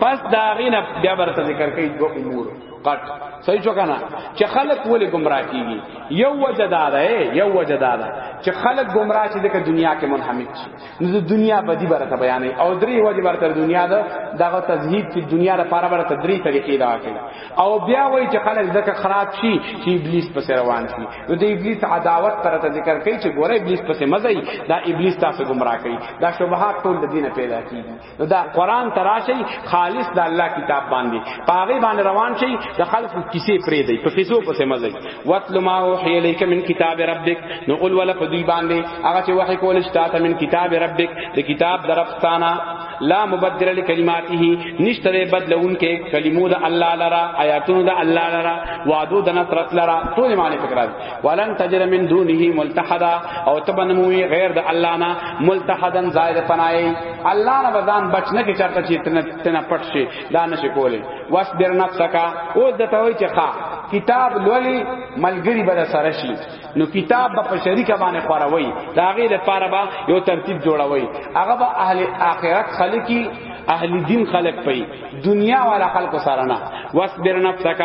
پس دا غي نه بیا برته ذکر کوي دوه امور غټ صحیح شو کنه چې خلق ولې گمراه کیږي یو وجه دا ده یو وجه دا ده چې خلق گمراه چې د دنیا کې منحمد شي نو د دنیا بدی برته بیان او درې وجه برته دنیا ده دغه تزهید چې دنیا لپاره برته درې طریقې دا کوي او بیا وایي چې خلق دغه خراب شي چې ابلیس پس روان شي نو د ابلیس عداوت تر ته ذکر کوي چې ګوره ابلیس پس مزه دا ابلیس تاسو گمراه کوي دا شبهات ټول د دینه پیدا کیږي نو دا قران تراشی خالص د الله کتاب باندې پاغي باندې روان شي د خلق کیسې پرې دی په کیسو پسې مزه وتل ما وحی الیک من کتاب ربک نو قل ولا په دوی باندې هغه چې وحی کول شته من کتاب ربک د کتاب درفتانا لا مبدل لکلماته نشتره بدلون کې کلمو د الله لرا آیاتونو د الله لرا وعدو د نصرت لرا ټول معنی فکر ولن تجد من دونه ملتحدا او تبنموی غیر د الله نه ملتحدن زائد پنای الله نه بدان بچ نه کی چرته چی تنه تنه پټ شي دا نشي کولی واصبر نفسک او د توي چې ښا کتاب لولي ملګری به سره شي نو کتاب به په شریک باندې خوروي دا غي د پاره به یو ترتیب جوړوي هغه به اهل اخرت خلقي اهل دین خلق پي دنیا والا خلق سره نه واصبر نفسک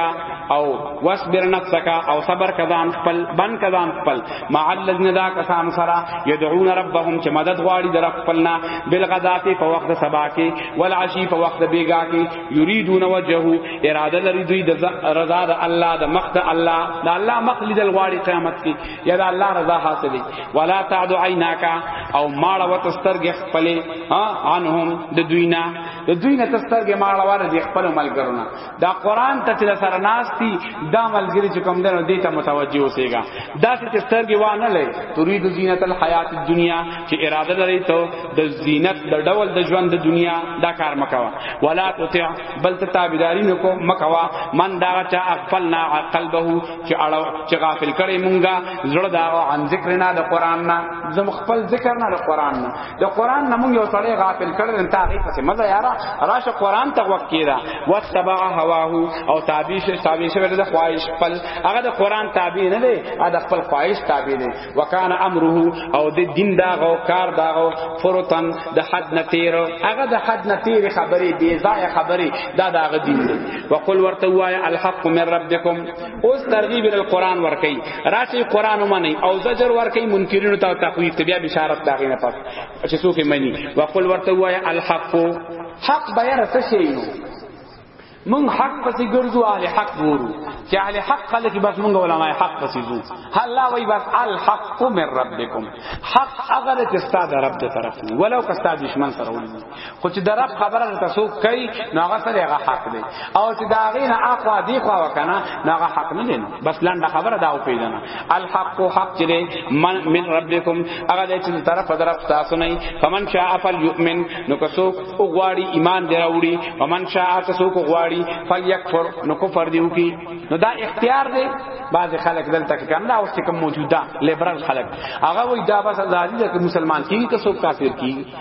او واصبر نفسک او صبر کزان خپل بن کزان خپل مع الذین دا کسان سره یدعون ربهم چې مدد غواړي در خپلنا بالغدات په وخت سبا کې والعشی په وخت بیګا کې یریدون وجهه اراده لري دوی د رضا د الله د مخ د الله د الله مخ لیدل غواړي قیامت کې یا د الله رضا حاصلې ولا تعد عیناک او ماړه وتسترګ خپل ها عنهم د دوینا د دوی نه تسترګې ماړه واره دي خپل ملګرونه دا قران ته چې سره ناشتي دا ملګری چې کوم دنو دې ته متوجي اوسېګا دا چې تسترګې وانه لې تريد زینت الحیات الدنیا چې اراده لري ته د زینت د ډول د ژوند د دنیا دا کار مکوا ولا تطع بل ته تابعداري نکو مکوا من دا چا خپلنا قلبه چې اړه چې غافل کړي مونږه زړه دا عن ذکرنا د قران نه زم خپل ذکر نه د قران نه د قران نه مونږ یو سړی غافل کړل انت هغه پسې مزه یارا راشه قران ته وخت کیرا وتبع هواه او تابع شه تابع شه د خواهش خپل هغه د قران تابع نه دی هغه د خپل خواهش تابع دی وکانه امره او د دین دا غو کار دا غو فرتن د حد نتیر هغه د حد نتیر خبرې بی ځای خبرې دا دا غ دین دی وقل ورته وای الحق من ربکم اوس ترغیب القران ورکی راشي قران ومني او زجر ورکي منکرینو ته تخویف ته بیا بشارت دا غینه پات چې څوک مني وقل ورته وای الحق حق بیان څه شي نو من حق پسې ګرځو اهل حق ګورو چې اهل حق خلک بس مونږ علماء حق پسې ځو الله وای بس الحق من ربکم حق هغه چې ستاسو رب دې طرف ولو که ستاسو دشمن سره ولې خو چې د رب خبره نه تاسو کوي نو هغه سره هغه حق دی او چې دا غینه اقوا دی خو وکنه نو هغه حق نه دی بس لنډه خبره دا او پیژنه الحق حق چې من من ربکم هغه دې چې طرف طرف تاسو نه فمن شاء فليؤمن نو کسو او غواړي ایمان دی راوړي فمن شاء تاسو کو غواړي فليكفر نو کفر دیو کی نو دا اختیار دی بعض خلک دلته کې کنه اوس کوم موجوده لیبرال خلک هغه وای دا بس ازادي ده مسلمان کی کسو کافر کی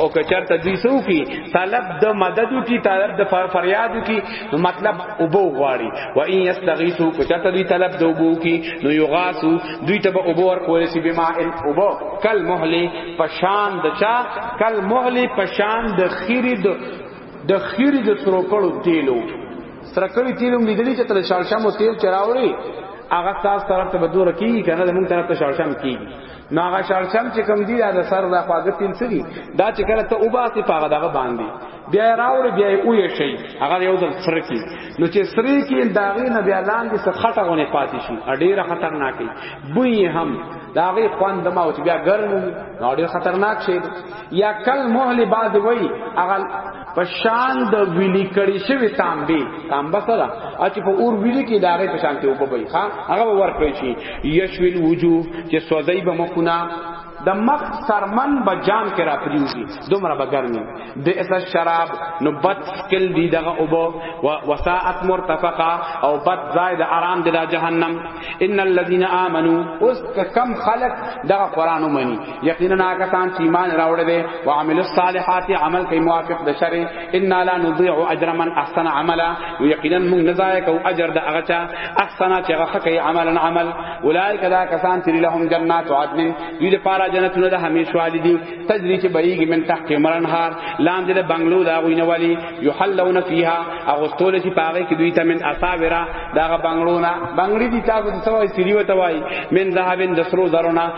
او که چرته دوی سو کی طلب د مدد کی طلب د فریاد کی نو مطلب اوبو غواړي و ان یستغیثو که چرته دوی طلب د اوبو کی نو یغاسو دوی ته به اوبو ور کول سی بما ال اوبو کل مهلی پشان د چا کل مهلی پشان د خیری د د خیری د سروکړو تیلو سرکړی تیلو لیدلی چې تل شالشمو تیل چراوړي هغه تاسو طرف ته بدو رکی کنه زمون طرف ته شالشم کیږي نو هغه شړشم چې کم دی دا سر دا خواږه تیل سری دا چې کله ته وباسي پاغه دغه باندې بیا راوړ بیا او یې شي هغه یو ځل سر کی نو چې سر کی داغه نه بیا لاندې څخه خټه غونې پاتې شي ډیره خطرناکه بوی هم داغه خوان دما او بیا ګرم نو ډیر خطرناک شي یا کل مهل بعد وی اغل پشان د ویلی کړي شوی تانبه تانبه سره اچ په اور ویلی کې داغه پشان ته وبوي ها هغه ور کړی شي یشویل وجو چې سوځي به مخونه د مخ سرمن به جام کې را پریوږي دومره به ګرمي د اس شراب نو بد سکل دی دغه اوبو وساعت مرتفقه او بد زائد آرام دی د جهنم ان الذين امنوا اس کم خلق دغه قران منی یقینا هغه کسان چې ایمان راوړل دي او عمل الصالحات عمل کوي موافق د شرع ان لا نضيع اجر من احسن عملا یقینا موږ نه ضایع کوو اجر د هغه چا احسن چې هغه کوي عملا عمل اولئک دا کسان چې لهم جنات عدن دوی لپاره جنتونه د همیشه والی دي تجری چې بهیږي من تحت مرنهار لاندې د بنگلو دا غوینه والی یحلون فیها هغه ټول چې پاره کې دوی ته من اصابرا دا بنگلونه بنگړي دي تاسو ته وایي سړي وته وایي من ذهبن دسرو زرونه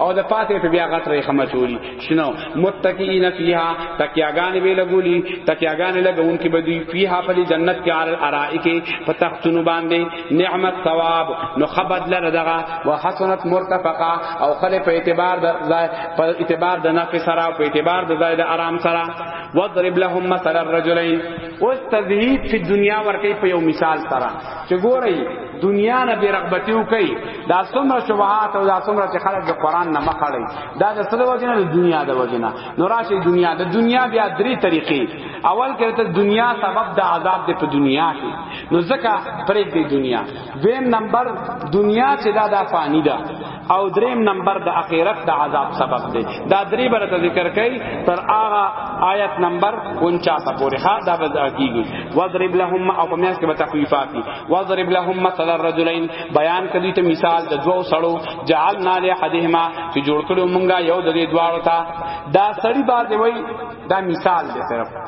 او د پاسه په بیا غټ ری خمه چولی شنو متقین فیها تکیاګان به لګولی تکیاګان لګون کې بدی فیها په جنت کې علی الارائک په تختون باندې نعمت ثواب نو خبد لره دغه وحسنت مرتفقه او خله په اعتبار د په اعتبار د نفس سره په اعتبار د زائد آرام سره وضرب لهم مثل الرجلین واستذهیب فی الدنیا ورکی په یو مثال سره چې ګورئ دنیا نه بی رغبتی وکي دا څومره شبهات او دا څومره چې خلک د قران نه مخړی دا د څه د وجنه د دنیا د وجنه نو راشي دنیا د دنیا بیا درې طریقې اول کې ته دنیا سبب د عذاب د په دنیا کې نو ځکه پرې د دنیا دویم نمبر دنیا چې دا د فانی ده او دریم نمبر د اخرت د عذاب سبب دی دا درې برته ذکر کړي تر هغه آیت نمبر 49 پورې ها دا به کیږي وضرب لهم او په میاس کې به تخفیفات دي وضرب لهم مثل الرجلین بیان کړي ته مثال د دوو سړو جعلنا له حدهما چې جوړ کړو مونږه یو د دې دواړو ته دا سړی باندې وای دا مثال دی صرف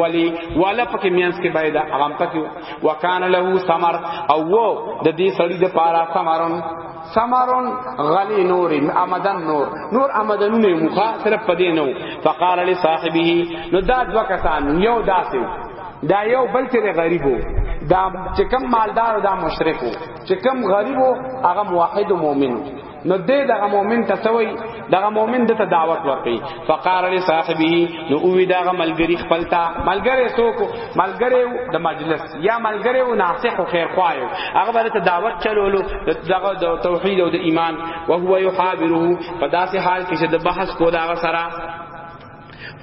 ولی والا پکې میانس کې باید عام پکې وکانه له ثمر او وو د دې سړی د پارا ثمرون سمرون غلی نوری آمدن نور نور آمدنونه مخا صرف پدې نو فقال لصاحبه نو دا دوا کسان یو داسې دا یو بل چې غریبو دا چې کم مالدار دا مشرکو چې کم غریبو هغه موحد او مؤمنو نو دې دغه مؤمن ته سوی دغه مؤمن دته دعوت ورکړي فقار علی صاحبه نو وی دغه ملګری خپل تا ملګری سوکو ملګری د مجلس یا ملګری او ناصح او خیر خوایو هغه برته دعوت چلولو دغه د توحید او د ایمان او هو یحابره په داسې حال کې چې د بحث کولا سره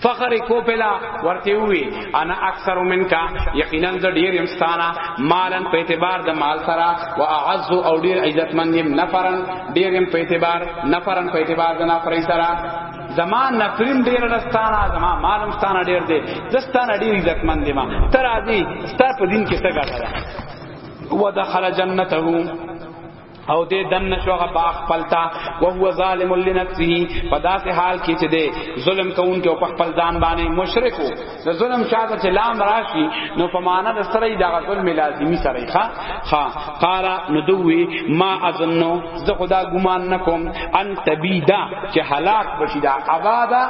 فخر کو پلا ورته وی انا اکثر منکا یقینا ز ډیر امستانا مالن په اعتبار د مال سره و اعز او ډیر عزت مندیم نفرن ډیر په اعتبار نفرن په اعتبار د نفر سره زما نفرین ډیر لستانا زما مالم ستانا ډیر دی دستانا ډیر عزت مند ما تر ازي ستا په دین کې څه ګټه ده ودخل جنته او دې دن نشوغه باغ پلتا او هو ظالم لنفسه پداس حال کې چې دې ظلم کوونکې او په خپل ځان باندې مشرک وو د ظلم شاته چې لام راشي نو په معنا د سره دا ظلم لازمی سره ښا ها قال ندوي ما اظنو زه خدا ګمان نکوم ان تبیدا چې هلاک بشي دا ابادا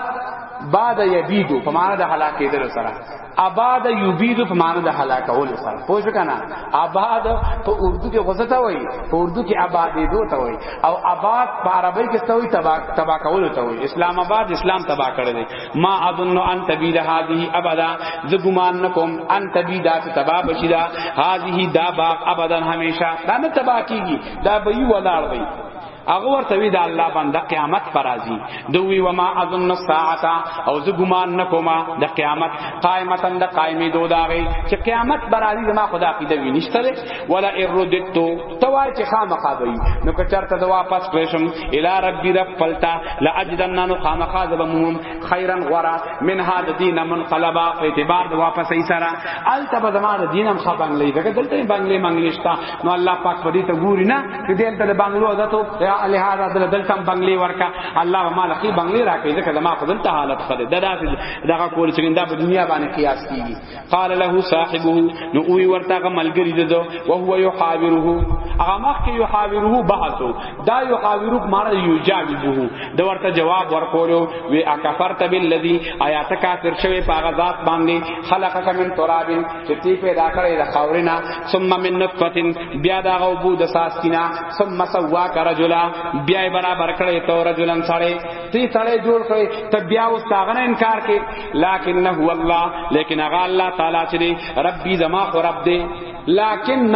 بعد یبیدو په معنا د هلاکې در سره اباد یبید په معنی د هلاکول سره پوه شو کنه اباد په اردو کې غوسه تا وای په اردو کې آبادې دو تا وای او آباد په عربی کې څه وای تبا تبا کول تا وای اسلام آباد اسلام تبا کړی دی ما اظن ان تبید هذه ابدا ز ګمان نکوم ان تبیدا چې تبا بشیدا هذه دا باغ ابدا همیشه دا نه تبا کیږي دا به یو ولاړ وای هغه ورته وی دا الله بنده قیامت پر راځي دوی و ما اظن الساعه او زه ګمان نکوما د قیامت قائمتا د قائمې دو داغي چې قیامت پر راځي زما خدا عقیده وی نشته ولا اردت توای چې خامخا وی نو که چرته دا واپس کړم الی ربی رب پلتا لاجدن نو خامخا زبمهم خیرا غرا من هذا دین من قلبا په اعتبار د واپس ایسرا التب زما د دینم خبن لې دغه دلته بنگلې منګلشتا نو الله پاک په دې ته ګوري نه چې دل ته بنگلو عادتو یا الها دل دلته بنگلي ورکا الله ما لقي بنگلي راکې ځکه زما په دلته حالت خله دا دغه کول چې دا په دنیا باندې قیاس کیږي قال له صاحبه نو وی ورته هغه ملګری ده او هو یحاوره هغه مخ کې یحاوره بحثو دا یحاوره مار یجاوبه دا ورته جواب ورکولو وی اکفرت بالذی آیات کافر شوی په غزاد باندې خلقک من تراب چې تی پیدا کړی د خاورینا ثم من نطفه بیا دا غوبو د ساس کینا ثم سوا کرجلا بیا برابر کړی تو رجلن سړی تی سړی جوړ کړی ته بیا اوس تاغه نه انکار کې لکن هو الله لیکن هغه الله تعالی چې ربي زما خو رب دی لکن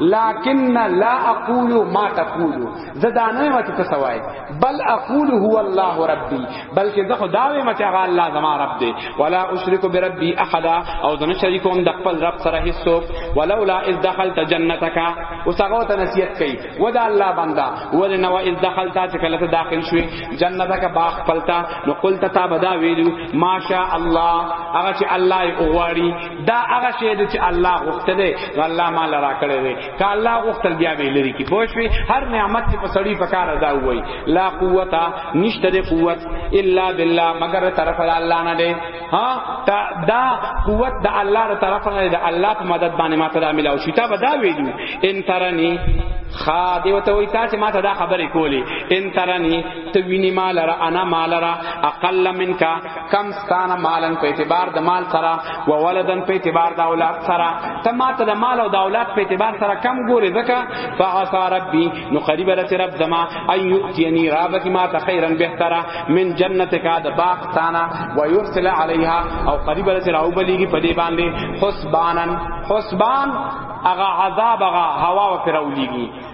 لکن لا اقول ما تقول زدانه مت تسوای بل اقول هو الله ربي بلکې زه خو دا وایم چې هغه الله زما رب دی ولا اشرک بربي احد او زه نه شریکوم د خپل رب سره هیڅوک ولولا اذ دخلت جنتك اوس هغه ته نصیحت کوي و دا الله بندا ول نو اذ دخلت چې کله ته داخل شوې جنتك باغ خپلتا نو قلت تا بدا ویلو ماشاء الله هغه چې الله یې اوغواړي دا هغه شی چې الله غوښته دی الله ما لرا کړی دی که الله غوښتل بیا به لري کی پوه شوي هر نعمت چې په سړی په کار ادا وای لا قوت نشته د قوت الا بالله مگر طرف د الله نه دی ها تا دا قوت د الله تر طرف نه دی الله په مدد باندې ما ته ملاو شي تا بدا ویلو ان ترنی خا دیو ته وای تا چې ما ته دا خبرې کولې ان ترنی ته ویني مال را انا مال را اقل منک کم ستانه مالن په اعتبار د مال سره و ولدن په اعتبار د اولاد سره ته ما ته د مال او د اولاد په اعتبار سره کم ګوري ځکه فعسى ربي نو قریب رت رب زما ان یؤتینی رابک ما ته خیرا بهتره من جنتک د باغ ستانه و یرسل علیها او قریب رت راو بلیږي په دې باندې حسبانن حسبان اغا عذاب اغا هوا و پراولیږي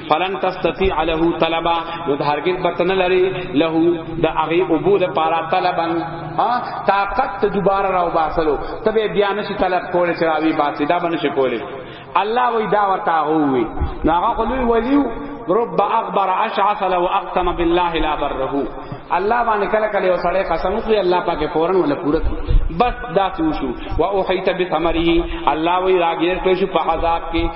فلن تستطيع له طلبا نو د هرګل بتن لري له د اغي ابو د پارا طلبا ها طاقت ته دوباره راو باسلو تبه بیا نشي طلب کوله چې راوي باسي دا باندې کوله الله وی دا ورته هووي نو هغه کولی ولیو رب اغبر اشعث لو اقسم بالله لا بره الله باندې کله کله یو سړی قسم وکړي الله پاکه فورن ولا پوره بس دا شو او حیت بثمره الله وی راګیر کړی شو په عذاب کې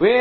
وی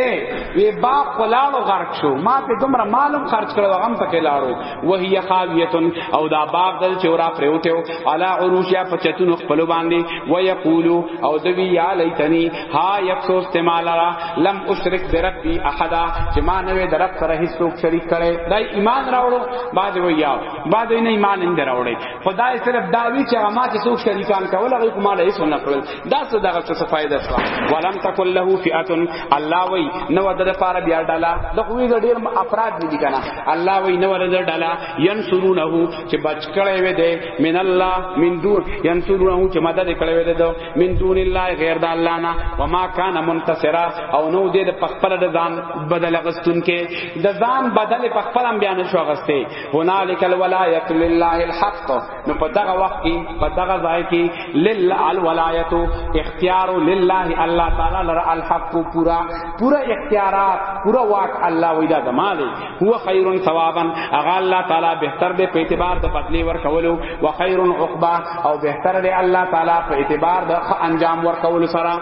وی باغ پلاړو غرق شو ما په دومره معلوم خرج کړو غم پکې لاړو وهي خاویتن او دا باغ دل چورا پروتو علا عروشیا پچتون خپل باندې ويقولو او دوی یا لیتنی ها یکسو استعمال را لم اشرک بربی احد چې ما نوې درک سره هیڅ څوک شریک کړي دای ایمان راوړو بعد وی یا بعد نه ایمان اند راوړي خدای صرف داوی چې ما چې څوک شریکان کول هغه کومه هیڅ نه کړل دا څه دغه څه فائدہ شو ولم تکل له فئه الله وی نو د لپاره بیا ډالا د خوې د ډیر افراد نه دي کنه الله وی نو د ډالا ينصرونه چې بچ کړي وي دې من الله من دون ينصرونه چې مدد کړي وي دې من دون الله غیر د الله نه وما کان منتصرا او نو دې د پخپل د ځان بدل غستون کې د ځان بدل پخپل بیا نشو غسته هنالک الولایت لله الحق نو په دغه وخت کې په دغه ځای کې لل الولایت اختیار لله الله تعالی لر الحق پورا پورا اختیارات پورا واک الله ویدا زماله هو خیر ثوابا اغه الله تعالی بهتر دی په اعتبار د بدلی ور کولو و خیر عقبا او بهتر دی الله تعالی په اعتبار د انجام ور کولو سره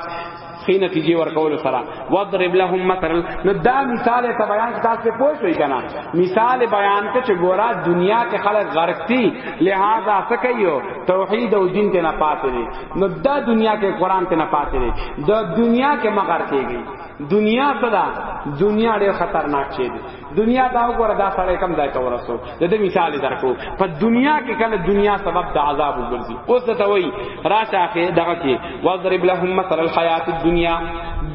خې نتیجې ورکول سره وضرب لهم مثلا نو دا مثال ته بیان تاسو په پوه شئ کنه مثال بیان ته چې ګورا دنیا کې خلک غرق دي لہذا سکیو توحید او دین ته نه پاتې دي نو دا دنیا کې قران ته نه پاتې دي دا دنیا کې مغر کېږي دنیا صدا دنیا ډېر خطرناک شي دنیا دا وګوره دا سړی کم ځای ته ورسو د دې مثال درکو په دنیا کې کله دنیا سبب د عذاب وګرځي اوس ته وای راشه کې دغه کې وضرب لهم مثل الحیات الدنیا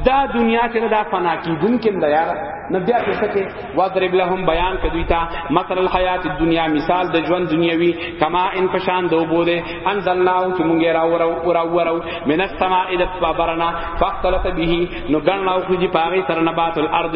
دا دنیا چې دا فنا کیدون کې دا یار نو بیا څه کې وضرب لهم بیان کدوی تا مثل الحیات الدنیا مثال د ژوند دنیوي کما ان پشان دو بوده انزلنا او چې مونږه را ورو را ورو من السماء د بارنا فاختلط به نو ګڼ او خو دي پاغي سره نبات الارض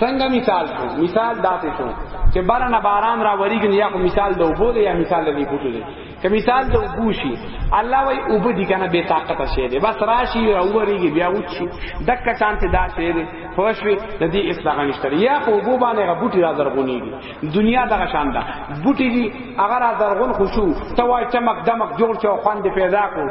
څنګه مثال شو مثال داسې شو چې باران باران را وریږي یا خو مثال د وبو یا مثال د لیکوټو دی که مثال د وبو شي الله وای وبو دي کنه به طاقت شي دی بس راشي را وریږي بیا وچی دک چان ته دا شي دی خوش وي د دې اصلاح نشته یا خو وبو باندې غبوټي را درغونیږي دنیا دغه شان ده بوټي دي اگر را درغون خوشو ته وای چمک دمک جوړ چو خوند پیدا کو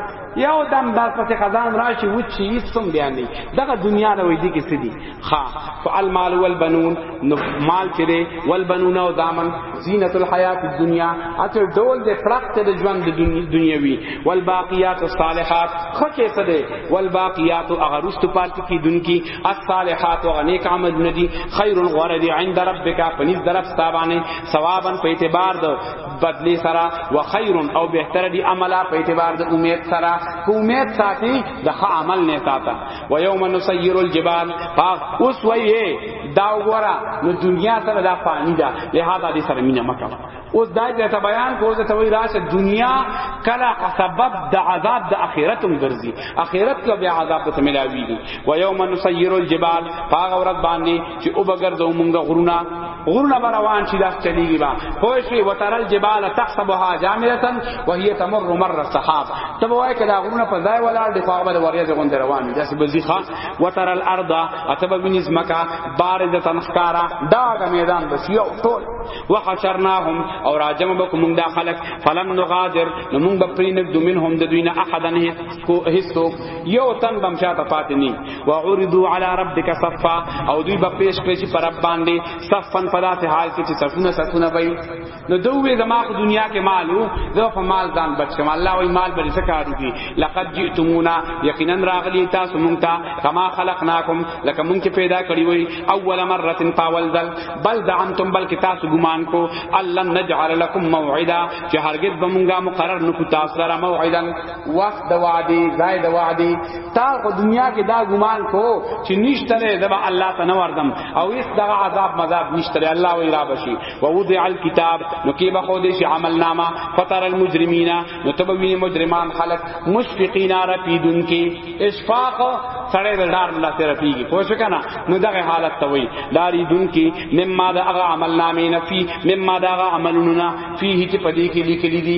یو دم داس پس خزان راشي وچی هیڅ هم بیان نه دغه دنیا نه وې دي کې سدي خا فالمال والبنون نو مال چې دی والبنون او دامن زینت الحیات الدنیا اته ډول د خلق ته د ژوند د دنیوي والباقیات الصالحات خکه څه دی والباقیات اغرست پات کی دن کی الصالحات او نیک عمل ندی خیر الغرد عند ربک پنځ درف ستابانه ثوابن په اعتبار د بدلی سرا و خیر او بهتر دی عملا په اعتبار د امید سرا کو امید ساتي د عمل نه ساته و یوم نسیر الجبال پاک اوس وایې دا وګوره نو دنیا سره دا فانی ده لہذا دې سره مینه مکه اوس دا ته بیان کوز ته وی راشه دنیا کلا سبب د عذاب د اخرت هم ګرځي اخرت کې بیا عذاب ته ملاویږي و یوم نسیر الجبال هغه ورځ باندې چې او بغردو مونږ غرونه غرونه روان شي داس چلیږي با خو شي وترل جبال تحسبها جامده وهي تمر مر السحاب ته وای کدا غرونه په ځای ولاړ دی خو به وریځ غوند روان دي داس بزیخه وترل ارض اتب بنز مکا بارد تنخکارا داغ میدان بس یو ټول وحشرناهم او راجم بکم مونږ دا خلق فلم نغادر نو مونږ بپرین دومنهم د دوینه احدن هیڅ کو هیڅ یو تن بمشاته پاتې نه وعرضوا على ربك صفا او دوی به پیش کړی چې پر رب باندې صفن فدات حال کې چې صفونه صفونه وي نو دوی زما په دنیا کې مالو زه په مال ځان بچم الله وی مال بل څه کار دي لقد جئتمونا یقینا راغلی تاسو مونږ ته کما خلقناکم لکه مونږ چې پیدا کړی وي اول مره پاول ذل بل دعنتم بلکې تاسو ګمان کو الله نجعل لكم موعدا چې هرگز به مونږه مقرر نکو تاسو را موعدا وخت د وعده ځای د وعده تا په دنیا کې دا ګمان کو چې نشته نه زما الله ته نه وردم او هیڅ دغه عذاب مذاب نشته الله وی را بشي و وضع الكتاب نو کې به خو دې شي عمل نامه فتر المجرمین نو تب وی مجرمان خلق مشفقین را پیدون کې اشفاق سړی د ډار نه تیر پیږي پوه شو کنه نو دغه حالت ته وی داری دن کی مما دا هغه عمل نامې نه فی مما دا هغه عملونه فيه چې پدې کې لیکلي دي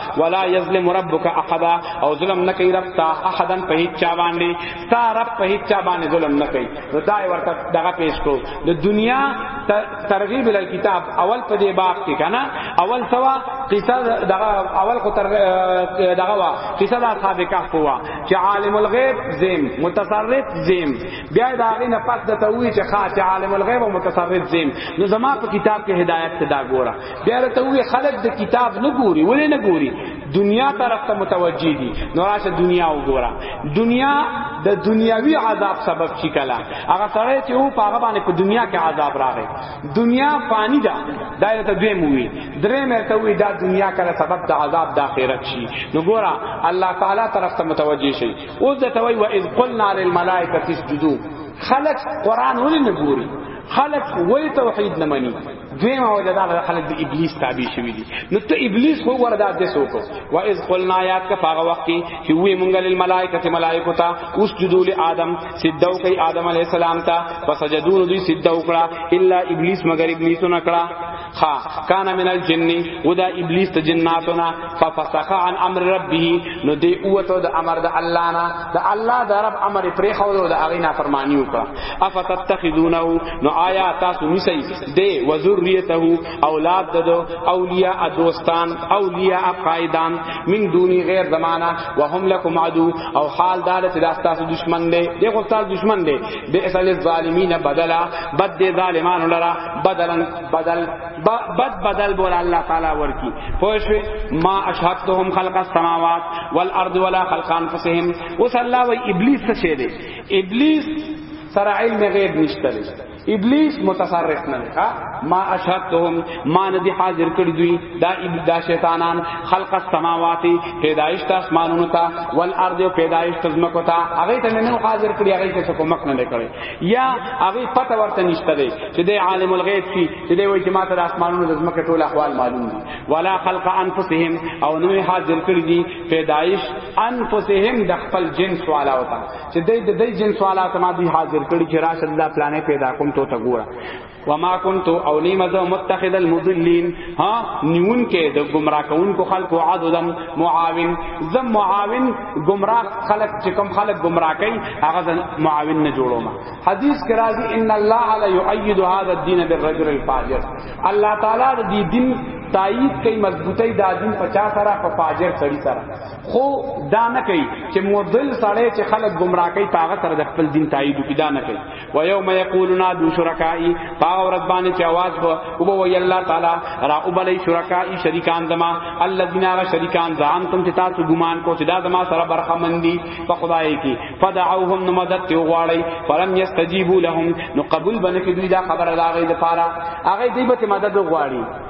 ولا یظلم ربک احدا او ظلم نه کوي رب تا احدا په هیڅ چا باندې تا رب په هیڅ چا باندې ظلم نه کوي نو دا ورته دغه پیش کو د دنیا ترغیب ال کتاب اول په دې باب کې کنه اول سوا قصه دغه اول خو تر دغه وا قصه د اصحاب کهف وا چې عالم الغیب زم متصرف زم بیا دا غینه پس د توی چې خاص عالم الغیب او متصرف زم نو زما په کتاب کې هدایت ته دا ګوره بیا ته وی خلک د کتاب نه ګوري ولې نه ګوري دنیا طرف ته متوجی دي نو راشه دنیا وګوره دنیا د دنیاوی عذاب سبب شي کلا هغه سره چې او په هغه باندې په دنیا کې عذاب راغی دنیا فانی ده دایره ته دوی موي درې مې ته وی دا دنیا کله سبب د عذاب د آخرت شي نو ګوره الله تعالی طرف ته متوجی شي او د توي و اذ قلنا للملائکه اسجدوا خلق قران ولې نه ګوري خلق وې توحید نه مني دویمه وجه دا ده خلک د ابلیس تابع شوی دي نو ته ابلیس خو ور داد دې سوکو و اذ قلنا یاد کا پاغه وخت کې چې وی مونږ له ملائکه ملائکه تا اوس جدو له آدم سجده کوي آدم علی السلام ته فسجدون دوی سجده وکړه الا ابلیس مگر ابلیس نه کړه ها کان من الجن ودا ابلیس ته جناتنا ففسخ عن امر ربه نو دی اوته د امر د الله نه د الله د رب امر پرې خو د اغینا فرمانی وکړه افتتخذونه نو آیا تاسو نسی دی وذریته اولاد ددو اولیاء دوستان اولیاء قائدان من دونی غیر زمانہ وهم لكم عدو او حال دار چې تاسو دشمن دی دی خو تاسو دشمن دی به اصل الظالمین بدلا بد دی ظالمان لرا بدلا بدل بد بدل بول الله تعالی ورکی پوش ما اشهدتهم خلق السماوات والارض ولا خلق انفسهم وصلی الله و ابلیس څه دی ابلیس سره علم غیب نشته ابلیس متصرف نه ښا ما اشهدتهم ما ندی حاضر کړی دوی دا دا شیطانان خلق السماوات پیدایش د اسمانونو ته والارض پیدایش د زمکو ته هغه ته نه حاضر کړی هغه ته کوم مخ نه کړی یا هغه پته ورته نشته دی چې د عالم الغیب شي چې دی وایي چې ما ته د اسمانونو د زمکو ټول احوال معلوم دي ولا خلق انفسهم او نه حاضر کړی دی پیدایش انفسهم د خپل جنس والا وتا چې دای د دای جنس والا سما دی حاضر کړي چې راشه الله پلانې پیدا کوم تو ته ګوره وما كنت او نیمه زه متخذ المضلین ها نیون کې د گمراه کون کو خلق او عددم معاون زم معاون گمراه خلق چې کوم خلق گمراه کوي هغه معاون نه جوړوم حدیث کې راځي ان الله لا یؤید هذا الدین بالرجل الفاجر الله تعالی د دین تایید کوي مضبوطی د دین 50 سره په فاجر سړي سره خو دا نه کوي چې مودل سړی چې خلک گمراه کوي پاغه سره د خپل دین تایید کی دا نه کوي و یوم یقولنا دو شرکای پاغه ورځ باندې چې आवाज وو او وی الله تعالی را او بلی شرکای شریکان دما الذین را شریکان ځان تم چې تاسو ګمان کو چې دا دما سره برخه مندي په خدای کی فدعوهم نو مدد ته غواړي فلم یستجیبوا لهم نو قبول بنه کې دوی دا خبره لاغې د پاره هغه دی به مدد غواړي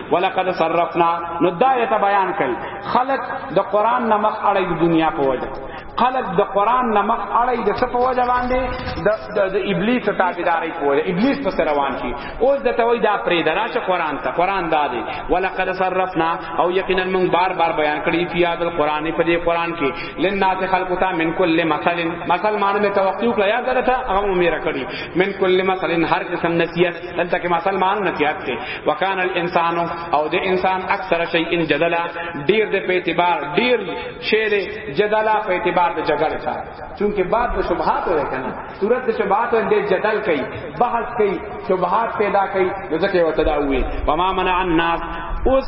ولقد صرفنا نو دایته بیان کړي خلق د قران نمخ اړي د دنیا په وجه خلق د قران نمخ اړي د څه په وجه باندې د ابلیس تابعداري په وجه ابلیس په سر روان شي اوس د توي دا پرې دراشه قران ته قران دادي ولقد صرفنا او یقینا من بار بار بیان کړي فیا د قران په دې قران کې لنات خلق تا من کل مثل مثل معنی میں توقع کړه یا درته هغه مې را کړی من کل مثل هر قسم نصیحت دلته کې مثل معنی نصیحت ته وکانه الانسان او د انسان اکثر شی ان جدلا ډیر د په اعتبار ډیر شعر جدلا په اعتبار د جګړه تا چونکه بعد د شبهات وای کنه صورت د شبهات د جدل کوي بحث کوي شبهات پیدا کوي ځکه وته دا وی وما منع الناس اوس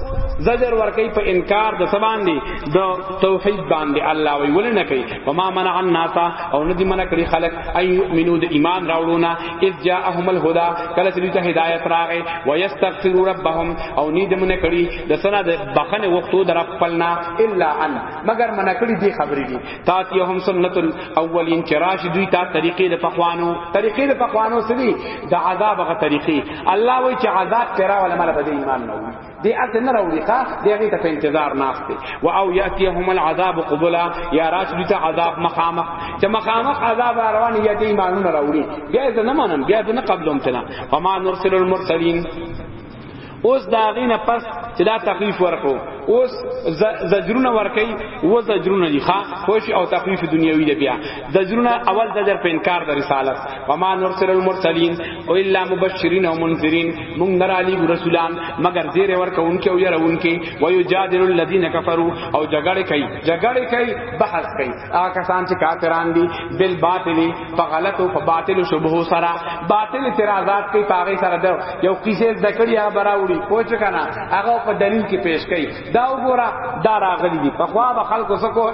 زجر ورکی په انکار د سبان دی د توحید باندې الله وی ولنه کوي وما منع الناس او ندی منع کړی خلق ایو منو د ایمان راوړونه اذ جاءهم الهدى کله چې ته هدایت راغې ويستغفروا ربهم او ني دې مونږ کړي د سنا د بخنه وختو در خپلنا الا ان مگر من کړي دي خبرې دي تاتيهم سنت الاولين چراش دوی تا طریقې د پخوانو طریقې د پخوانو سړي د عذاب غ طریقې الله وای چې عذاب کرا ولا مل بده ایمان نه دی ارته نه راوړي ښا دی هغه ته په انتظار ناست دی و او یاتیهم العذاب قبلا یا راش دي ته عذاب مخامخ چې مخامخ عذاب روان یا دی ایمانونه راوړي بیا زه نه منم بیا زه نه قبلوم تنا فما نرسل المرسلین اوس دا غینه پس چې دا تخفیف ورکو اوس زجرونه ورکي و زجرونه دي ښا خوش او تخفیف دنیوي دی بیا زجرونه اول زجر په انکار د رسالت و ما نرسل المرسلین او الا مبشرین او منذرین مونږ نه علی رسولان مگر زیر ورکوونکي او يرونکي و یجادل الذین کفروا او جګړه کوي جګړه کوي بحث کوي هغه کسان چې کافران دي بل باطلی په غلط او په باطل شبهه سره باطل اعتراضات کوي پاغه سره دا یو کیسه ذکر یا براوړي پوښ کنا هغه په دلیل کې پیش کوي دا وګوره دا راغلی دي په خوا به خلکو سکو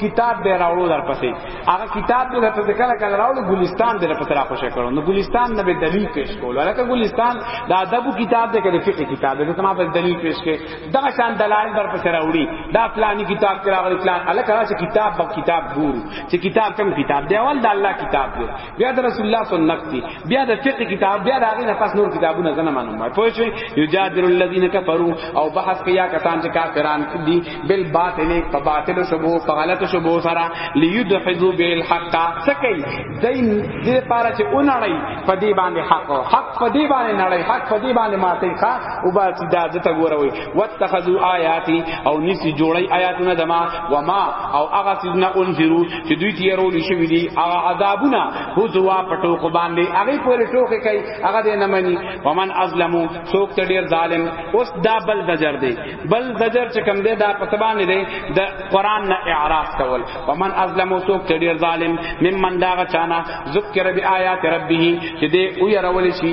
کتاب به راوړو در پسې هغه کتاب دې ته ذکر کړه راوړو ګلستان دې په تر خوشې کړو نو ګلستان نه به دلیل پیش کول ولکه ګلستان دا ادب کتاب دې کړه فقہ کتاب دې ته ما په دلیل پیش کې دا شان دلایل در پر راوړي دا فلانی کتاب کې راغلی فلان الکه راځي کتاب په کتاب ګورو چې کتاب کوم کتاب دی اول د الله کتاب دی بیا د رسول الله سنت دی بیا د فقه کتاب بیا د هغه نه پس نور کتابونه زنه منو ما پوه شئ یجادل الذین کفروا او بحث کیا کسان چې کافران دي بل باطل په باطل شبو په غلط شبو سره لیدحذو بالحق سکی دین دې پارا چې اونړی په دې باندې حق حق په دې باندې نړی حق په دې باندې ماته ښا او با چې دا دته ګوروي واتخذوا آیاتی او نسی جوړی آیاتونه دما وما او هغه سیدنا انذرو چې دوی تیرو لشي وی دي هغه عذابونه حضوا پټو کو باندې هغه پورې ټوکې کوي هغه دې نه مني ومن ازلمو څوک ته ډیر ظالم اوس دا بل دجر دی بل دجر چې کم دی دا پتبان دی د قران نه اعراض کول ومن ازلمو څوک ته ډیر ظالم ممن دا غچانا ذکر بی آیات ربه چې دې او يرول شي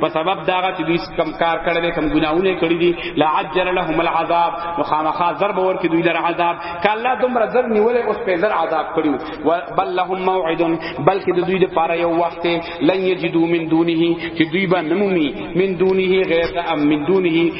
په سبب داغه چې دوی کم کار کړل کم ګناونه کړی دي لا عجل لهم العذاب مخامخا ضرب ور کې دوی لر عذاب کله دومره زر نیولې اوس په زر عذاب کړیو بل لهم موعد بلکې د دوی د پاره یو وخت لن یجدو من دونه چې دوی به نمومي من دونه غیر ام من دونه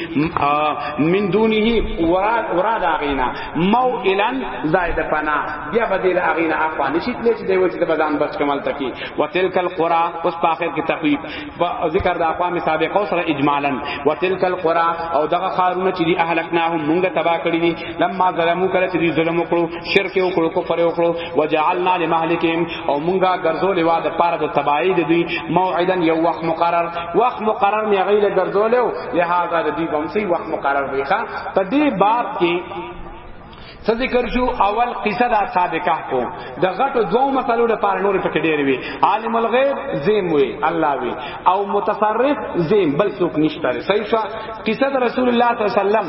من دونه وراد وراد اغینا موئلا زائد پنا بیا بدیل اغینا افغان شیت لچ دی وچ د بدن بچ کمال تکي وتلک القرى اوس په اخر کې تقویب په ذکر د اقوام سابقه سره اجمالا وتلک القرى او دغه خارونه چې دی اهلکناهم مونږه تبا کړی دي لما ظلمو کړه چې دی ظلم وکړو شرک وکړو کفر وکړو وجعلنا لمهلکهم او مونږه ګرځول وا د پاره د تباہی د دوی موعدا یو وخت مقرر وخت مقرر می غیله ګرځول او لہذا د دې کوم سی وخت مقرر ویخه په دې باب کې څه ذکر شو اول قصه د اصحاب کهف د غټو دوو مسلو د پاره نور پکې ډېر وی عالم الغیب زیم وی الله وی او متصرف زیم بل څوک نشته صحیح شو قصه د رسول الله صلی الله علیه وسلم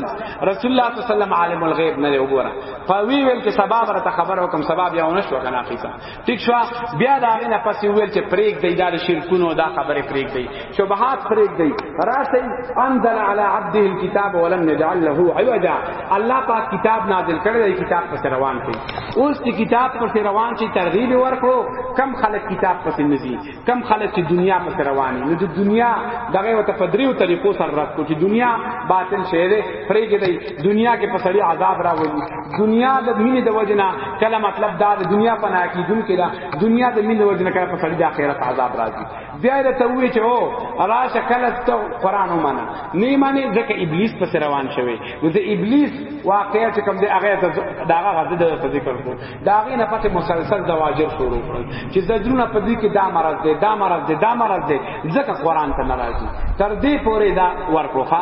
رسول الله صلی الله علیه وسلم عالم الغیب نه وګوره په وی ویل کې سبب را خبر او کوم سبب یا ونشو کنه قصه ټیک شو بیا دا غي نه پسې ویل چې پریک دی دا شرکونو دا خبره پریک دی شبهات پریک دی راشي انزل علی عبده الكتاب ولم يجعل له عوجا الله پاک کتاب نازل کړی دی کتاب پس روان دی اوس چې کتاب پس روان شي ترغیب ورکړو کم خلک کتاب پس نزي کم خلک چې دنیا په رواني نو د دنیا دغه وته په دریو طریقو سره رد کو چې دنیا باطل شی دی پرېږي دی دنیا کې په سړی عذاب راولي دنیا د مینې د وجنا کله مطلب دا د دنیا په نه کې دن کې دا دنیا د مینې د وجنا کله په سړی د آخرت عذاب راځي بیا د توې چې او راشه کله ته قران ومنه نه معنی ځکه ابلیس په روان شوی نو د ابلیس واقعیا چې کوم دی هغه دغه غزه د ذکر کو دا غي نه پته مسلسل زواجر شروع کړل چې زجرونه په دې کې دا مرض دی دا مرض دی دا مرض دی ځکه قران ته ناراضي تر دې پورې دا ورکوخه